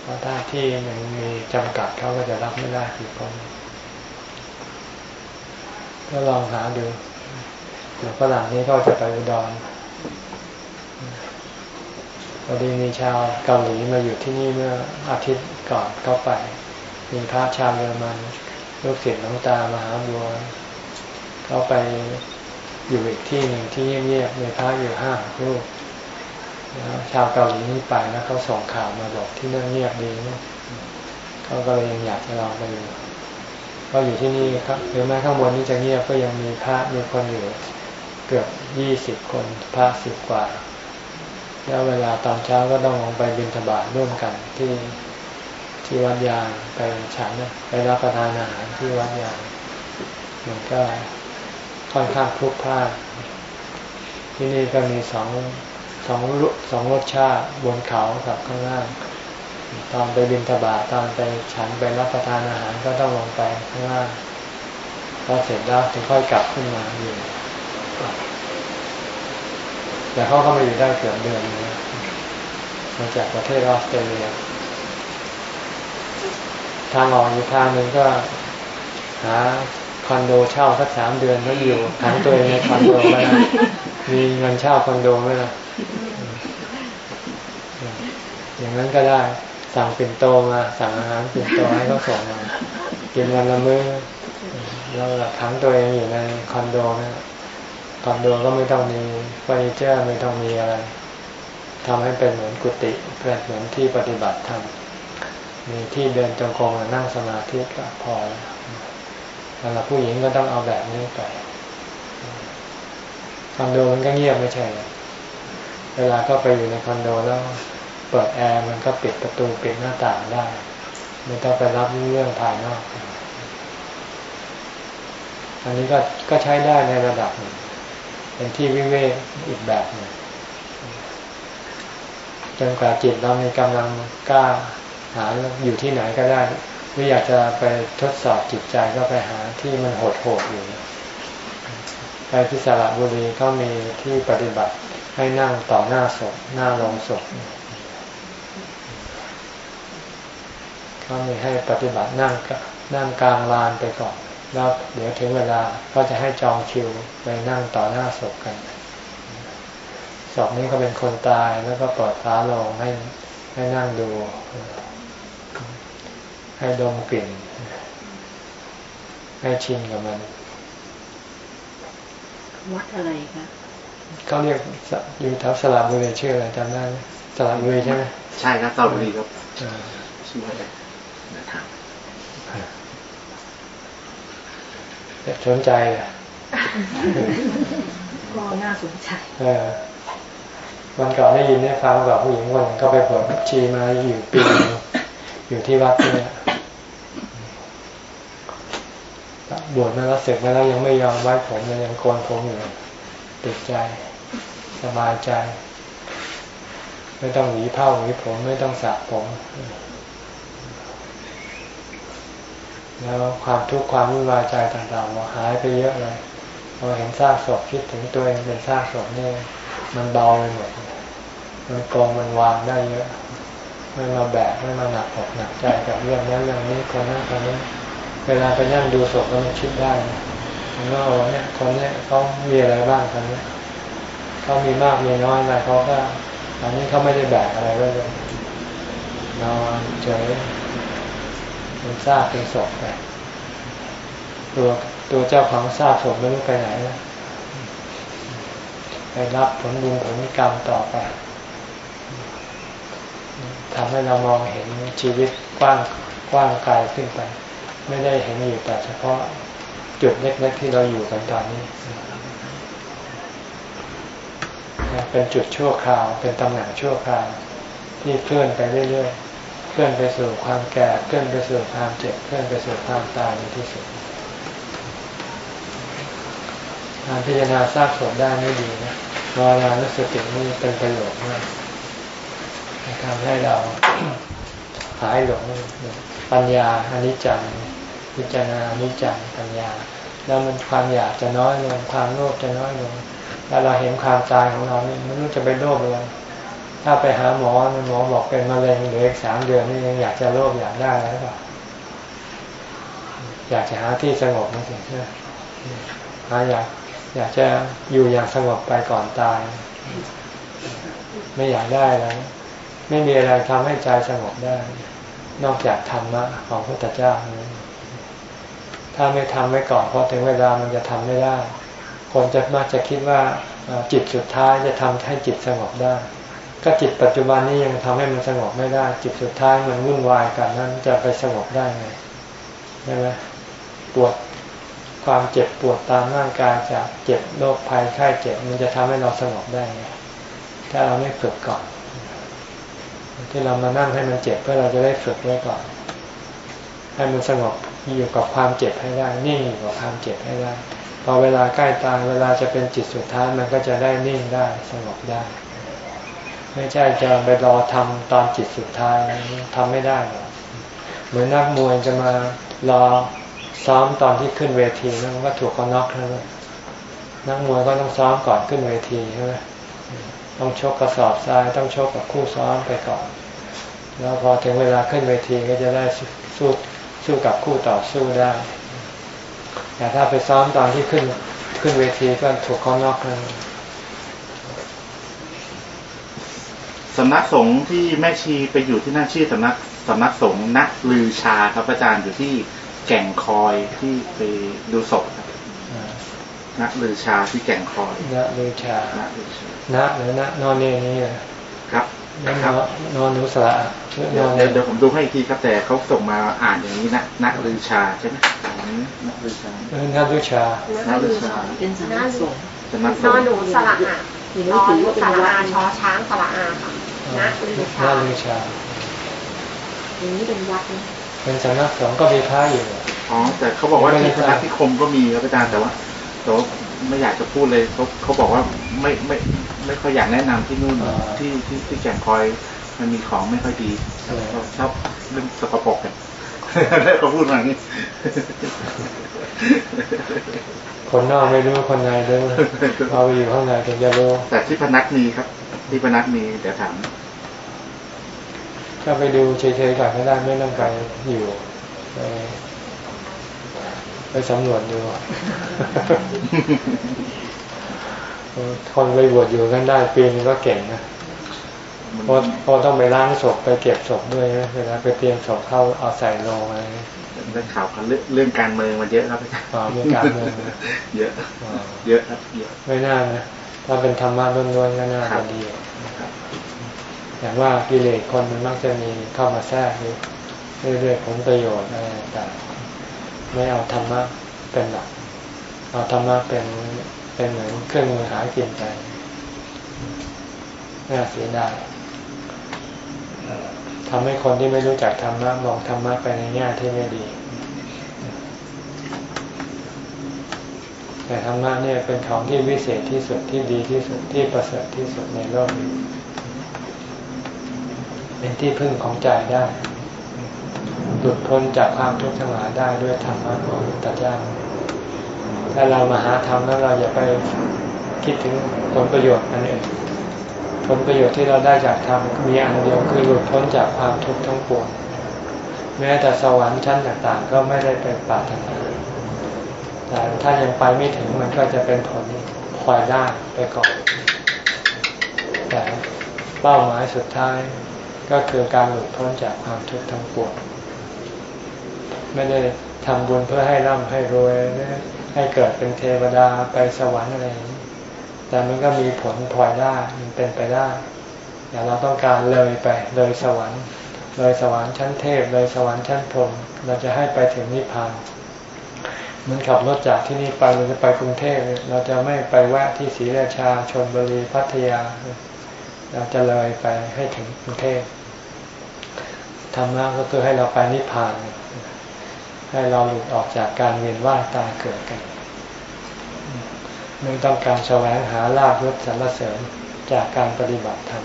ราะถ้าที่มันมีจำกัดเขาก็จะรับไม่ได้กี่คนก็ลองหาดูเดี๋ยวฝรั่งนี้ก็จะไปอุดรพอดีมีชาวเกาหลีมาอยู่ที่นี่เมื่ออาทิตย์ก่อนก็ไป มีพระชาวเยอรมันลูกศิษย์หลวงตามหาบัวเขาไปอยู่อีกที่หนึ่งที่เงียบๆมีพระอยู่ห้ารูปแล้ว ชาวเกาหลีนี่ไปแล้วเขาส่งข่าวมาบอกที่นั่นเงียบดีนะเขาก็เลยยังอยากจะลองไปดูก็อยู่ที่นี่ครับหรือแม้ข้างบนนี่จะเงียบก็ยังมีพระมีคนอยู่เกือบยี่สิบคนพระสิบกว่า แล้วเวลาตอนเช้าก็ต้องลงไปบิณฑบาตร่วมกันที่ที่วัดยางไปฉันไปรับประทานอาหารที่วัดยางมันก็ค่อนข้างพลุกพล่านที่นี่ก็มีสอง สองรสองรสชาติบนเขากับข้างล่างตอนไปบิณฑบาตตอนไปฉันไปรับประทานอาหารก็ต้องลงไปข้างล่างพอเสร็จแล้วถึงค่อยกลับขึ้นมาอยู่แต่เขาก็มาอยู่ได้เกือบเดือนนะมาจากประเทศออสเตรเลียทางออกอยู่ทางหนึ่งก็หาคอนโดเช่าสักสามเดือนแล้วอยู่ขังตัวเองในคอนโดไว้มีเงินเช่าคอนโดไว้นะ อย่างนั้นก็ได้ สั่งปิ่นโตมา สั่งอาหารปิ่นโตให้เขาส่งมากินวันละมื้อแล้วขังตัวเองอยู่ในคอนโดนะคอนโดก็ไม่ต้องมีเฟอร์นิเจอร์ไม่ต้องมีอะไรทำให้เป็นเหมือนกุฏิเป็นเหมือนที่ปฏิบัติธรรมมีที่เดินจงกรมนั่งสมาธิก็พอสำหรับผู้หญิงก็ต้องเอาแบบนี้ไปคอนโดมันก็เงียบไม่ใช่เหรอ เวลาก็ไปอยู่ในคอนโดแล้วเปิดแอร์มันก็ปิดประตูปิดหน้าต่างได้ไม่ต้องไปรับเรื่องภายนอก อันนี้ก็ก็ใช้ได้ในระดับหนึ่งเป็นที่วิเวกอีกแบบหนึ่งจนกว่าจิตเรามีกำลังกล้าหาอยู่ที่ไหนก็ได้หรืออยากจะไปทดสอบจิตใจก็ไปหาที่มันโหดโหดอยู่ไปที่สระบุรีก็มีที่ปฏิบัติ ให้นั่งต่อหน้าศพหน้าโรงศพก็มีให้ปฏิบัตินั่งนั่งกลางลานไปก่อน แล้วเดี๋ยวถึงเวลาก็จะให้จองคิวไปนั่งต่อหน้าศพกันศพนี้ก็เป็นคนตายแล้วก็เปิดฟ้าลงให้ให้นั่งดู ให้ดมกลิ่น ให้ชินกับมัน วัดอะไรคะ เขาเรียกสอยู่แถวสระบุรีชื่ออะไรจำได้ไหมสระบุรีใช่ไหมใช่ครับตอนนี้ครับอ่าชื่ออะไรเดี๋ยวถามสนใจอะก็น่าสนใจเออวันก่อนได้ยินได้ฟังกับผู้หญิงคนหนึ่งก็ไปบวชชีมาอยู่ปีหนึงอยู่ที่วัดเนี่ยบวชมาแล้วเสร็จมาแล้วยังไม่ยอมไว้ผมเลยยังโกนผมอยู่ ติดใจ สบายใจ ไม่ต้องหวีเผ้าหวีผมไม่ต้องสระผม แล้วความทุกข์ความวุ่นวายใจต่างๆหายไปเยอะเลยพอเห็นซากศพคิดถึงตัวเองเป็นซากศพนี่มันเบาไปหมดมันกองมันวางได้เยอะไม่มาแบกไม่มาหนักอกหนักใจกับเรื่องนั้นเรื่องนี้คนนั้นคนนี้เวลาไปนั่งดูศพก็มันคิดได้นะ มันก็โอ้เนี่ยคนเนี้ยเขามีอะไรบ้างคนนี้เขามีมากมีน้อยอะไรเขาก็อันนี้เขาไม่ได้แบกอะไรไว้เลยนอนเฉยเป็นซากเป็นศพไปตัวตัวเจ้าของซากศพไม่รู้ไปไหนแล้วไปรับผลบุญผลกรรมต่อไปทำให้เรามองเห็นชีวิตกว้างกว้างไกลขึ้นไป ไม่ได้เห็นอยู่แต่เฉพาะ จุดเล็กๆที่เราอยู่กันตอนนี้ เป็นจุดชั่วคราว เป็นตำแหน่งชั่วคราว ที่เคลื่อนไปเรื่อยๆ เคลื่อนไปสู่ความแก่ เคลื่อนไปสู่ความเจ็บ เคลื่อนไปสู่ความตายในที่สุดการพิจารณาสร้างศพได้ไม่ดีนะเวารู้สึกตินี่เป็นประโยชน์มากทำให้เราหายหลงปัญญาอนิจจัง พิจารณานิจังปัญญา แล้วมันความอยากจะน้อยลงความโลภจะน้อยลงถ้าเราเห็นความตายของเราเนี่ไม่รู้จะไปโลภเลยถ้าไปหาหมอหมอบอกเป็นมะเร็งเหลืออีกสามเดือนนี่ยังอยากจะโลภอยากได้หรือเปล่าอยากจะหาที่สงบนั่นสิใช่ไหมหาอยากอยากจะอยู่อย่างสงบไปก่อนตาย ไม่อยากได้แล้วไม่มีอะไรทำให้ใจสงบได้ นอกจากธรรมะของพระพุทธเจ้า ถ้าไม่ทำไว้ก่อนพอถึงเวลามันจะทำไม่ได้ คนจะมักจะคิดว่าจิตสุดท้ายจะทำให้จิตสงบได้ ก็จิตปัจจุบันนี้ยังทำให้มันสงบไม่ได้ จิตสุดท้ายมันวุ่นวายกันนั้นจะไปสงบได้ไงใช่ไหมปวดความเจ็บปวดตามร่างกายจากเจ็บโรคภัยไข้เจ็บมันจะทำให้เราสงบได้ไงถ้าเราไม่ฝึกก่อนที่เรามานั่งให้มันเจ็บเพื่อเราจะได้ฝึกไว้ก่อน ให้มันสงบอยู่กับความเจ็บให้ได้ นิ่งอยู่กับความเจ็บให้ได้ พอเวลาใกล้ตายเวลาจะเป็นจิตสุดท้ายมันก็จะได้นิ่งได้สงบได้ ไม่ใช่จะไปรอทำตอนจิตสุดท้ายทำไม่ได้หรอกเหมือนนักมวยจะมารอซ้อมตอนที่ขึ้นเวทีนั่นก็ถูกเขาน็อกแล้วนักมวยก็ต้องซ้อมก่อนขึ้นเวทีใช่ไหมต้องชกกระสอบทรายต้องชกกับคู่ซ้อมไปก่อน แล้วพอถึงเวลาขึ้นเวทีก็จะได้สู้ สู้กับคู่ต่อสู้ได้ แต่ถ้าไปซ้อมตอนที่ขึ้นขึ้นเวทีก็ถูกเขาน็อกแล้วสำนักสงฆ์ที่แม่ชีไปอยู่ที่นั่นชื่อสำนักสำนักสงฆ์ณลือชาครับอาจารย์อยู่ที่แก่งคอยที่ไปดูศพครับณลือชาที่แก่งคอยณลือชาณลือชาณหรือณนอนเนนี่ครับ ครับนอนนุสระเดี๋ยวเดี๋ยวผมดูให้อีกทีครับแต่เขาส่งมาอ่านอย่างนี้นะณลือชาใช่ไหมณลือชาณลือชาณลือชาเป็นสำนักสงฆ์สำนักสงฆ์นอนหนูสระอะนอนหนูสระอาชอช้างสระอาค่ะณลือชาณลือชาอย่างนี้เป็นวัดนะเป็นสำนักสงฆ์ก็มีพระอยู่อ๋อแต่เขาบอกว่าที่พระที่คมก็มีครับอาจารย์แต่ว่าแต่ว่าไม่อยากจะพูดเลยเขาเขาบอกว่าไม่ไม่ ไม่ค่อยอยากแนะนำที่นู่นที่ที่ที่แก่งคอยมันมีของไม่ค่อยดีชอบเรื่องสกปรกกันได้เขาพูดมาอย่างนี้คนนอกไม่รู้คนในรู้เอาไปอยู่ข้างในถึงจะรู้แต่ที่พนักมีครับ ที่พนักมีเดี๋ยวถามก็ไปดูเฉยๆก่อนก็ได้ไม่ต้องไปอยู่ไปไปสำรวจดู คนไปบวชอยู่กันได้ปีนึงก็เก่งนะเพราะเพราะต้องไปล้างศพไปเก็บศพด้วยนะเวลาไปเตรียมศพเข้าเอาใส่โลงอะไรเรื่องข่าวกันเรื่องการเมืองมันเยอะครับเรื่องการเมืองเยอะเยอะครับเยอะไม่น่านะถ้าเป็นธรรมะล้วนๆก็น่าจะดีอย่างว่ากิเลสคนมันมักจะมีเข้ามาแทรกอยู่เรื่อยๆผลประโยชน์อะไรต่างไม่เอาธรรมะเป็นหลักเอาธรรมะเป็น เป็นเหมือนเครื่องมือหากินไปน่าเสียดายทำให้คนที่ไม่รู้จักธรรมะมองธรรมะไปในแง่ที่ไม่ดี แต่ธรรมะเนี่ยเป็นของที่วิเศษที่สุดที่ดีที่สุดที่ประเสริฐที่สุดในโลกนี้เป็นที่พึ่งของใจได้หลุดพ้นจากความทุกข์ทั้งหลายได้ด้วยธรรมะของพระเจ้า ถ้าเรามาหาธรรมแล้วเราอย่าไปคิดถึงผลประโยชน์อันอื่นผลประโยชน์ที่เราได้จากธรรมมีอันเดียวคือหลุดพ้นจากความทุกข์ทั้งปวงแม้แต่สวรรค์ชั้นต่างๆ ก็ไม่ได้เป็นปาถนาแต่ถ้ายังไปไม่ถึงมันก็จะเป็นผลพลอยได้ไปก่อน แต่เป้าหมายสุดท้ายก็คือการหลุดพ้นจากความทุกข์ทั้งปวงไม่ได้ทำบุญเพื่อให้ร่ำให้รวย ให้เกิดเป็นเทวดาไปสวรรค์อะไรอย่างนี้แต่มันก็มีผลพลอยได้มันเป็นไปได้อย่างเราต้องการเลยไปเลยสวรรค์เลยสวรรค์ชั้นเทพเลยสวรรค์ชั้นพรหมเราจะให้ไปถึงนิพพานเหมือนขับรถจากที่นี่ไปเราจะไปกรุงเทพเราจะไม่ไปแวะที่ศรีราชาชนบุรีพัทยา เราจะเลยไปให้ถึงกรุงเทพธรรมะก็คือให้เราไปนิพพาน ให้เราหลุดออกจากการเวียนว่ายตายเกิดกันไม่ต้องการแสวงหาลาภยศสรรเสริญจากการปฏิบัติธรรม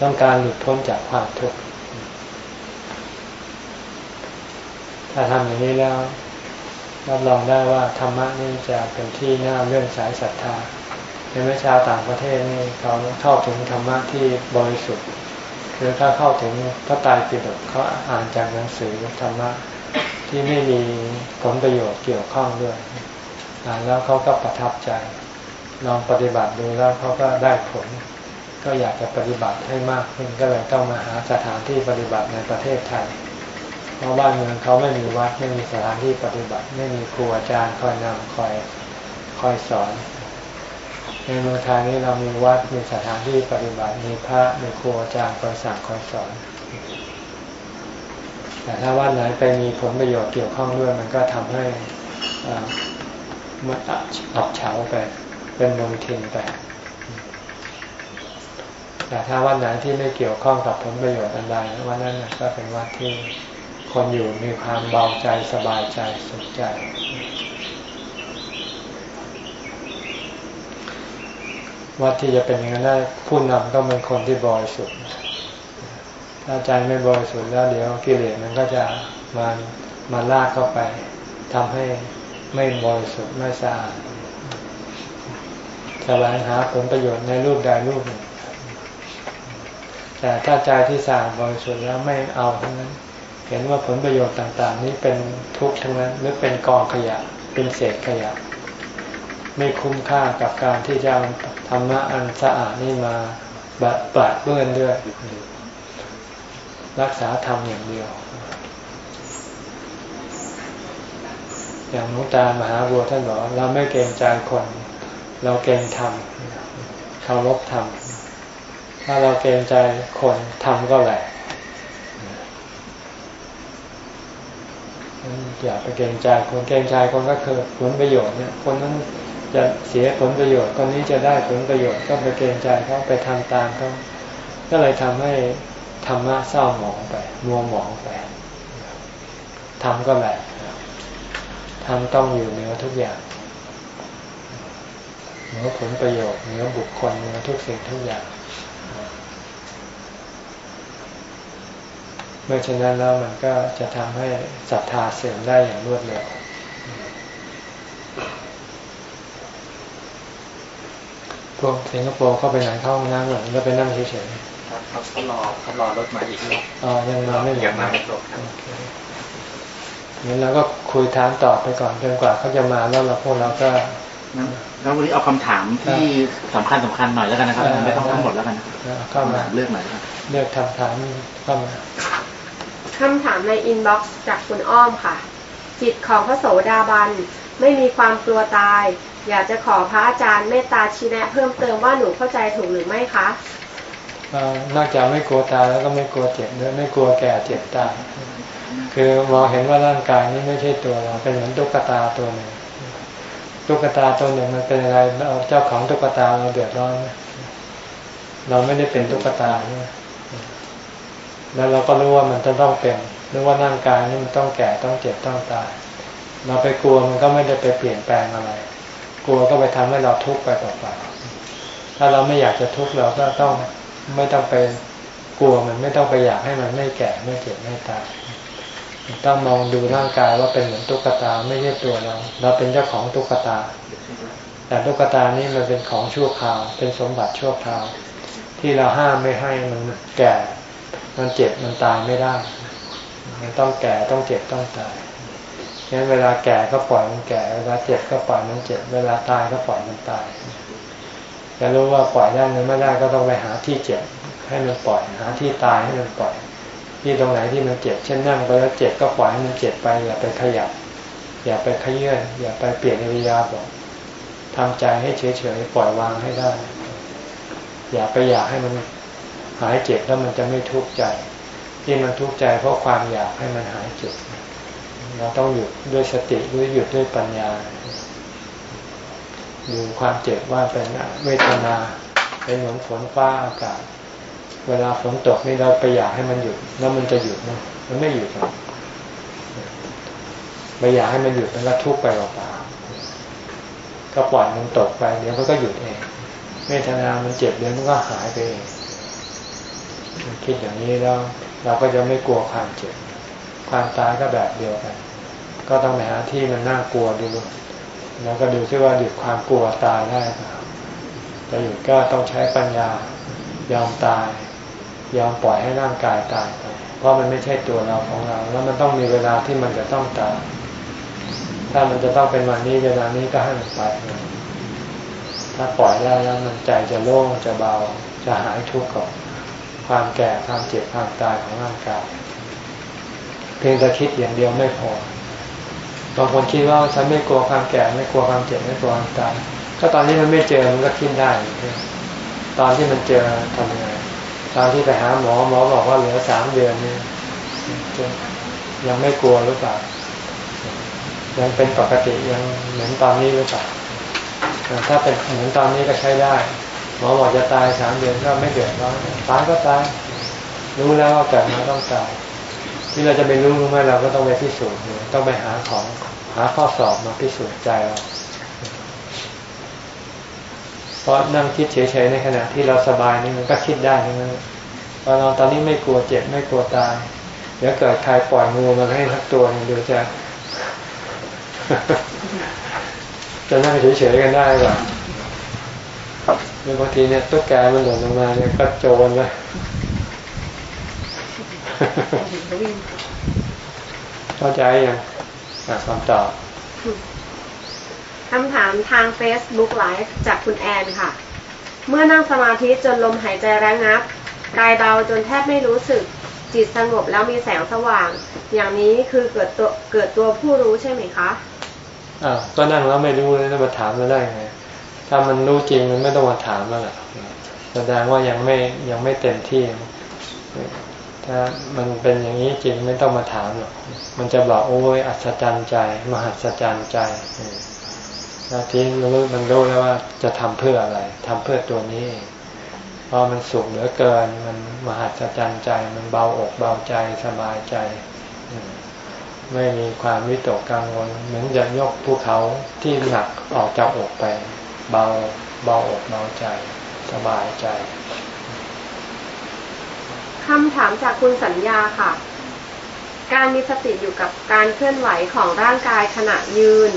ต้องการหลุดพ้นจากความทุกข์ถ้าทำอย่างนี้แล้วรับรองได้ว่าธรรมะนี่จะเป็นที่น่าเลื่อนสายศรัทธาในวิชาต่างประเทศนี่เขาเข้าถึงธรรมะที่บริสุทธิ์ คือถ้าเข้าถึงพระไตรปิฎกเขาอ่านจากหนังสือธรรมะที่ไม่มีผลประโยชน์เกี่ยวข้องด้วยอ่านแล้วเขาก็ประทับใจ ลองปฏิบัติดูแล้วเขาก็ได้ผล ก็อยากจะปฏิบัติให้มากขึ้นก็เลยต้องมาหาสถานที่ปฏิบัติในประเทศไทย เพราะบ้านเมืองเขาไม่มีวัดไม่มีสถานที่ปฏิบัติ ไม่มีครูอาจารย์คอยนำคอยคอยสอน ในเมืองไทยนี้เรามีวัดมีสถานที่ปฏิบัติมีพระมีครูอาจารย์คอยสั่งคอยสอน แต่ถ้าวัดไหนไปมีผลประโยชน์เกี่ยวข้องด้วย มันก็ทำให้มันอับเฉาไป เป็นมลทินไปแต่ถ้าวัดไหนที่ไม่เกี่ยวข้องกับผลประโยชน์อันใดวันนั้นก็เป็นวัดที่คนอยู่มีความเบาใจสบายใจสุขใจ วัดที่จะเป็นอย่างนั้นได้ผู้นำต้องเป็นคนที่บริสุทธิ์ถ้าใจไม่บริสุทธิ์แล้วเดี๋ยวกิเลสมันก็จะมามาลากเข้าไปทำให้ไม่บริสุทธิ์ไม่สะอาดแสวงหาผลประโยชน์ในรูปใดรูปหนึ่งแต่ถ้าใจที่สะอาดบริสุทธิ์แล้วไม่เอาทั้งนั้น เห็นว่าผลประโยชน์ต่าง ๆ นี้เป็นทุกข์ทั้งนั้นหรือเป็นกองขยะ เป็นเศษขยะ ไม่คุ้มค่ากับการที่จะธรรมะอันสะอาดนี่มาแบบปราดเปื้อนด้วย รักษาธรรมอย่างเดียว อย่างนุตามหาบัวท่านบอกเราไม่เกรงใจคน เราเกรงธรรมเคารพธรรมถ้าเราเกรงใจคนธรรมก็แหละอย่าไปเกรงใจคนเกรงใจคนก็คือผลประโยชน์เนี่ยคนนั้น จะเสียผลประโยชน์คนนี้จะได้ผลประโยชน์ก็ไปเกรงใจเขาไปทำตามเขาก็เลยทำให้ธรรมะเศร้าหมองไปมัวหมองไปทำก็แหละธรรมต้องอยู่เหนือทุกอย่างเหนือผลประโยชน์เหนือบุคคลเหนือทุกสิ่งทุกอย่างเมื่อฉะนั้นแล้วมันก็จะทำให้ศรัทธาเสื่อมได้อย่างรวดเร็ว พวกสิงคโปร์เข้าไปไหนเข้าห้องน้ำหลังก็ไปนั่งเฉยๆครับเขารอเขารอรถมาอีกอ๋อยังมาไม่หมดยังมาไม่จบครบงั้นเราก็คุยถามตอบไปก่อนจนกว่าเขาจะมาแล้วเราพวกเราก็แล้ววันนี้เอาคำถามที่สำคัญสำคัญหน่อยแล้วกันนะครับไม่ต้องทั้งหมดแล้วกันเข้ามาเลือกหน่อยครับเลือกคำถามเข้ามาคำถามในอินบ็อกซ์จากคุณอ้อมค่ะ จิตของพระโสดาบันไม่มีความกลัวตาย อยากจะขอพระอาจารย์เมตตาชี้แนะ เพิ่มเติมว่าหนูเข้าใจถูกหรือไม่คะนอกจากไม่กลัวตายแล้วก็ไม่กลัวเจ็บด้วยไม่กลัวแก่เจ็บตายคือมองเห็นว่าร่างกายนี้ไม่ใช่ตัวเราเป็นเหมือนตุ๊กตาตัวหนึ่งตุ๊กตาตัวหนึ่งมันเป็นอะไรเราเจ้าของตุ๊กตาเราเดือดร้อนเราไม่ได้เป็นตุ๊กตาแล้วเราก็รู้ว่ามันจะต้องเป็นรู้ว่าร่างกายนี้มันต้องแก่ต้องเจ็บต้องตาย เราไปกลัวมันก็ไม่ได้ไปเปลี่ยนแปลงอะไร กลัวก็ไปทำให้เราทุกข์ไปเปล่าๆถ้าเราไม่อยากจะทุกข์เราก็ต้องไม่ต้องไปกลัวมันไม่ต้องไปอยากให้มันไม่แก่ไม่เจ็บไม่ตายต้องมองดูร่างกายว่าเป็นเหมือนตุ๊กตาไม่ใช่ตัวเรา เราเป็นเจ้าของตุ๊กตา แต่ตุ๊กตานี้มันเป็นของชั่วคราว เป็นสมบัติชั่วคราว ที่เราห้ามไม่ให้มันแก่ มันเจ็บมันตายไม่ได้ มันต้องแก่ต้องเจ็บต้องตาย งั้นเวลาแก่ก็ปล่อยมันแก่ เวลาเจ็บก็ปล่อยมันเจ็บ เวลาตายก็ปล่อยมันตายจะรู้ว่าปล่อยได้หรือไม่ได้ก็ต้องไปหาที่เจ็บให้มันปล่อย หาที่ตายให้มันปล่อย ที่ตรงไหนที่มันเจ็บ เช่นนั่งไปแล้วเจ็บก็ปล่อยให้มันเจ็บไป อย่าไปขยับ อย่าไปขยื่นอย่าไปเปลี่ยนอริยาบถทำใจให้เฉยๆปล่อยวางให้ได้ อย่าไปอยากให้มันหายเจ็บแล้วมันจะไม่ทุกข์ใจ ที่มันทุกข์ใจเพราะความอยากให้มันหายเจ็บ เราต้องหยุดด้วยสติด้วยหยุดด้วยปัญญาดูความเจ็บว่าเป็นเวทนาเป็นเหมือนฝนฟ้าอากาศ เวลาฝนตกนี่เราไปอยากให้มันหยุด แล้วมันจะหยุดไหมมันไม่หยุดหรอกไปอยากให้มันหยุดมันก็ทุกข์ไปเปล่าๆก็ปล่อยมันตกไปเดี๋ยวมันก็หยุดเองเวทนามันเจ็บเดี๋ยวมันก็หายไปเองคิดอย่างนี้แล้วเราก็จะไม่กลัวความเจ็บ ความตายก็แบบเดียวกัน ก็ต้องไปหาที่มันน่ากลัวดูแล้วก็ดูซิว่าหยุดความกลัวตายได้ไหมจะหยุดก็ต้องใช้ปัญญายอมตาย ยอมปล่อยให้ร่างกายตายไปเพราะมันไม่ใช่ตัวเราของเรา แล้วมันต้องมีเวลาที่มันจะต้องตาย ถ้ามันจะต้องเป็นวันนี้เวลานี้ก็ให้มันไปถ้าปล่อยได้แล้วมันใจจะโล่งจะเบาจะหายทุกข์กับความแก่ความเจ็บความตายของร่างกาย เพียงแต่คิดอย่างเดียวไม่พอ บางคนคิดว่าฉันไม่กลัวความแก่ไม่กลัวความเจ็บไม่กลัวความตายก็ตอนนี้มันไม่เจอมันก็คิดได้ ตอนที่มันเจอทำยังไงตอนที่ไปหาหมอหมอบอกว่าเหลือสามเดือนนี่ยังไม่กลัวหรือเปล่ายังเป็นปกติยังเหมือนตอนนี้หรือเปล่าถ้าเป็นเหมือนตอนนี้ก็ใช้ได้ หมอบอกจะตายสามเดือนก็ไม่เดือดร้อนตายก็ตายรู้แล้วว่าเกิดมาต้องตาย ที่เราจะไปรู้รู้ไหมเราก็ต้องไปพิสูจน์ต้องไปหาของหาข้อสอบมาพิสูจน์ใจเราเพราะนั่งคิดเฉยๆในขณะที่เราสบายนี่มันก็คิดได้ทั้งนั้นเราตอนนี้ไม่กลัวเจ็บไม่กลัวตายเดี๋ยวเกิดใครปล่อยงูมาให้ทักตัวนึงดูจะจะนั่งเฉยๆกันได้หรือเปล่าบางทีเนี่ยตุ๊กแกมันหล่นลงมาเนี่ยก็โจรเลย เข้าใจยังคำตอบคำถามทาง Facebook Live จากคุณแอนค่ะ เมื่อนั่งสมาธิจนลมหายใจระงับ กายเบาจนแทบไม่รู้สึก จิตสงบแล้วมีแสงสว่าง อย่างนี้คือเกิดตัวเกิดตัวผู้รู้ใช่ไหมคะอ่าก็นั่งแล้วไม่รู้เลยจะมาถามมาได้ไง ถ้ามันรู้จริงมันไม่ต้องมาถามแล้วแหละแสดงว่ายังไม่ยังไม่เต็มที่ ถ้ามันเป็นอย่างนี้จริงไม่ต้องมาถามหรอก มันจะบอกโอ้ยอัศจรรย์ใจ มหัศจรรย์ใจแล้วทีรู้มันรู้แล้วว่าจะทำเพื่ออะไรทำเพื่อตัวนี้เพราะมันสุขเหลือเกิน มันมหัศจรรย์ใจ มันเบาอกเบาใจสบายใจ ไม่มีความวิตกกังวล เหมือนจะยกภูเขาที่หนักออกจากอกไป เบาเบาอกเบาใจ สบายใจ คำถามจากคุณสัญญาค่ะ การมีสติอยู่กับการเคลื่อนไหวของร่างกายขณะยืน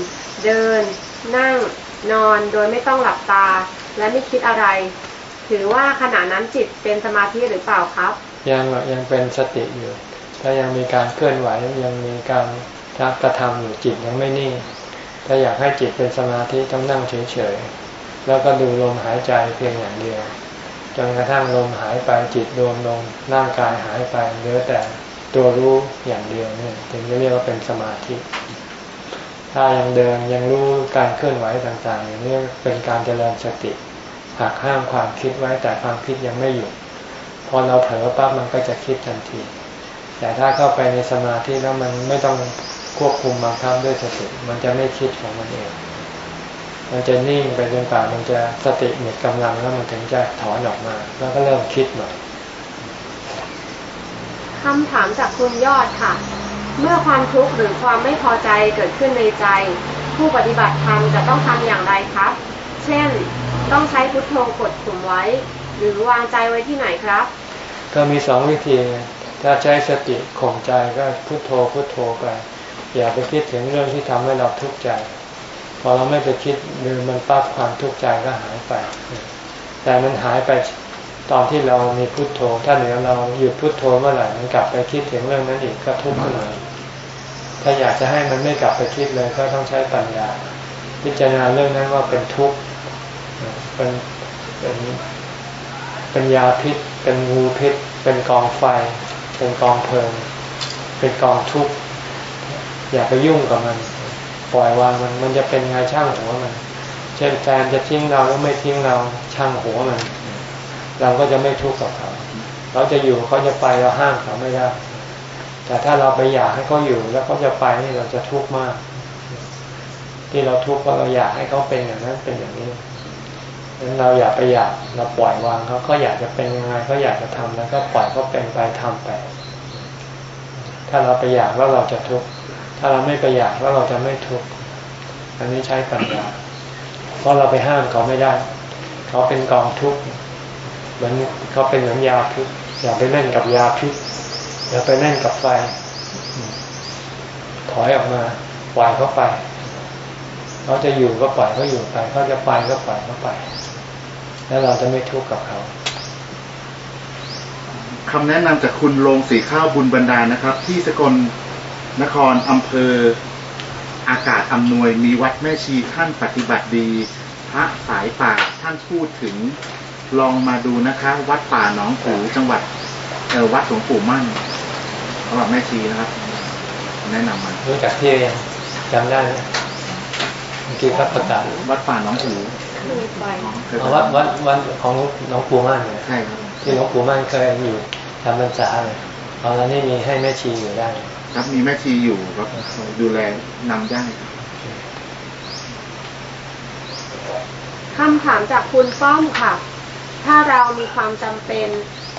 เดิน นั่ง นอนโดยไม่ต้องหลับตา และไม่คิดอะไร ถือว่าขณะนั้นจิตเป็นสมาธิหรือเปล่าครับ ยังยังเป็นสติอยู่ ถ้ายังมีการเคลื่อนไหวยังมีการกระทำอยู่จิตยังไม่นิ่งถ้าอยากให้จิตเป็นสมาธิต้องนั่งเฉยๆแล้วก็ดูลมหายใจเพียงอย่างเดียว จนกระทั่งลมหายไปจิตรวมลงร่างกายหายไปเหลือแต่ตัวรู้อย่างเดียวเนี่ยถึงจะเรียกว่าเป็นสมาธิ ถ้ายังเดินยังรู้การเคลื่อนไหวต่างๆอย่างนี้เป็นการเจริญสติหักห้ามความคิดไว้แต่ความคิดยังไม่หยุดพอเราเผลอปั๊บมันก็จะคิดทันที แต่ถ้าเข้าไปในสมาธิแล้วมันไม่ต้องควบคุมบังคับด้วยสติมันจะไม่คิดของมันเอง มันจะนิ่งไปจนกว่ามันจะสติหมดกำลังแล้วมันถึงจะถอนออกมา แล้วก็เริ่มคิดใหม่คำถามจากคุณยอดค่ะ เมื่อความทุกข์หรือความไม่พอใจเกิดขึ้นในใจ ผู้ปฏิบัติธรรมจะต้องทำอย่างไรครับ เช่น ต้องใช้พุทโธกดข่มไว้ หรือวางใจไว้ที่ไหนครับ ก็มีสองวิธี ถ้าใช้สติข่มใจก็พุโทโธพุโทโธไป อย่าไปคิดถึงเรื่องที่ทำให้เราทุกข์ใจ พอเราไม่ไปคิดมือมันปั๊บความทุกข์ใจก็หายไป แต่มันหายไปตอนที่เรามีพุโทโธ ถ้าเหนือเราหยุดพุโทโธเมื่อไหร่มันกลับไปคิดถึงเรื่องนั้นอีกก็ทุกข์ขึ้นมาถ้าอยากจะให้มันไม่กลับไปคิดเลยก็ต้องใช้ปัญญา พิจารณาเรื่องนั้นว่าเป็นทุกข์เป็นเป็นเป็นยาพิษ เป็นงูพิษ เป็นกองไฟ เป็นกองเพลิง เป็นกองทุกข์อย่าไปยุ่งกับมัน ปล่อยวางมันมันจะเป็นไงช่างหัวมัน เช่นแฟนจะทิ้งเราหรือไม่ทิ้งเราช่างหัวมัน เราก็จะไม่ทุกข์กับเขา เราจะอยู่เขาจะไปเราห้ามเขาไม่ได้ แต่ถ้าเราไปอยากให้เขาอยู่แล้วเขาจะไปนี่เราจะทุกข์มาก ที่เราทุกข์เพราะเราอยากให้เขาเป็นอย่างนั้นเป็นอย่างนี้ดังนั้นเราอย่าไปอยากเราปล่อยวางเขาเขาอยากจะเป็นยังไงเขาอยากจะทำแล้วก็ปล่อยเขาเป็นไปทำไปถ้าเราไปอยากว่าเราจะทุกข์ ถ้าเราไม่ไปอยากว่าเราจะไม่ทุกข์อันนี้ใช้ปัญญา เพราะเราไปห้ามเขาไม่ได้ เขาเป็นกองทุกข์เหมือนเขาเป็นเหมือนยาพิษอย่าไปเล่นกับยาพิษอย่าไปเล่นกับไฟ ถอยออกมาปล่อยเขาไปเขาจะอยู่ก็ปล่อยเขาอยู่ไปเขาจะไปก็ปล่อยเขาไป แล้วเราจะไม่ทุกข์กับเขาคำแนะนำจากคุณโรงสีข้าวบุญบรรดานะครับ ที่สกล นครอำเภอ อากาศอำนวยมีวัดแม่ชีท่านปฏิบัติดี พระสายป่าท่านพูดถึงลองมาดูนะคะ วัดป่าหนองหูจังหวัดเออวัดหลวงปู่มั่นสำหรับแม่ชีนะครับ แนะนำมารู้จักที่ยังจำได้ไหมเมื่อกี้เขาประกาศวัดป่าหนองหูเคยไปเคยไปเอาวัดวัดวัดของหลวงปู่ม่านเนี่ยใช่ครับที่หลวงปู่ม่านเคยอยู่ทำพรรษาเลยตอนนั้นนี่มีให้แม่ชีอยู่ได้ ครับมีแม่ชีอยู่ครับดูแลนำได้ครับคำถามจากคุณป้อมค่ะ ถ้าเรามีความจำเป็น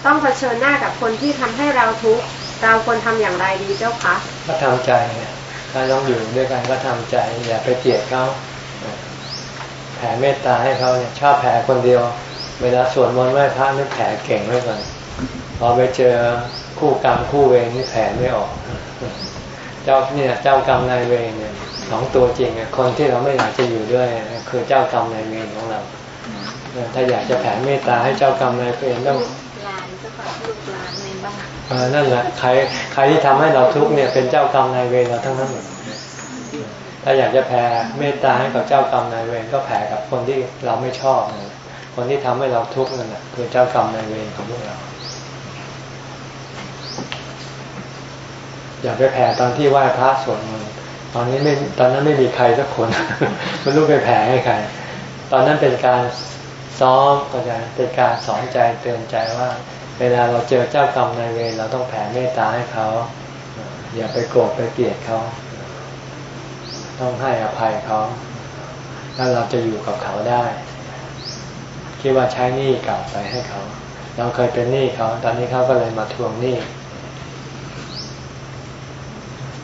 ต้องเผชิญหน้ากับคนที่ทำให้เราทุกข์เราควรทำอย่างไรดีเจ้าคะก็ทำใจเนี่ยถ้าต้องอยู่ด้วยกันก็ทำใจ อย่าไปเกลียดเขาแผ่เมตตาให้เขาเนี่ยชอบแผ่คนเดียว เวลาสวดมนต์ไหว้พระนี่แผ่เก่งไว้ก่อนพอไปเจอคู่กรรมคู่เวรนี่แผ่ไม่ออก เจ้าเนี่ยเจ้ากรรมนายเวรเนี่ยสองตัวจริงอะคนที่เราไม่อยากจะอยู่ด้วยคือเจ้ากรรมนายเวรของเราถ้าอยากจะแผ่เมตตาให้เจ้ากรรมนายเวรต้องหลานจะขอลูกหลานในบ้านนั่นแหละใครใครที่ทำให้เราทุกข์เนี่ยเป็นเจ้ากรรมนายเวรเราทั้งนั้นถ้าอยากจะแผ่เมตตาให้กับเจ้ากรรมนายเวรก็แผ่กับคนที่เราไม่ชอบ คนที่ทำให้เราทุกข์นั่นแหละคือเจ้ากรรมนายเวรของพวกเรา อย่าไปแผ่ตอนที่ไหว้พระสวดมนต์ตอนนี้ไม่ตอนนั้นไม่มีใครสักคนไม่รู้ไปแผ่ให้ใคร ตอนนั้นเป็นการซ้อมก็จะเป็นการสอนใจเตือนใจว่า เวลาเราเจอเจ้ากรรมนายเวรเราต้องแผ่เมตตาให้เขา อย่าไปโกรธไปเกลียดเขา ต้องให้อภัยเขาแล้วเราจะอยู่กับเขาได้คิดว่าใช้หนี้เก่าไปให้เขา เราเคยเป็นหนี้เขา ตอนนี้เขาก็เลยมาทวงหนี้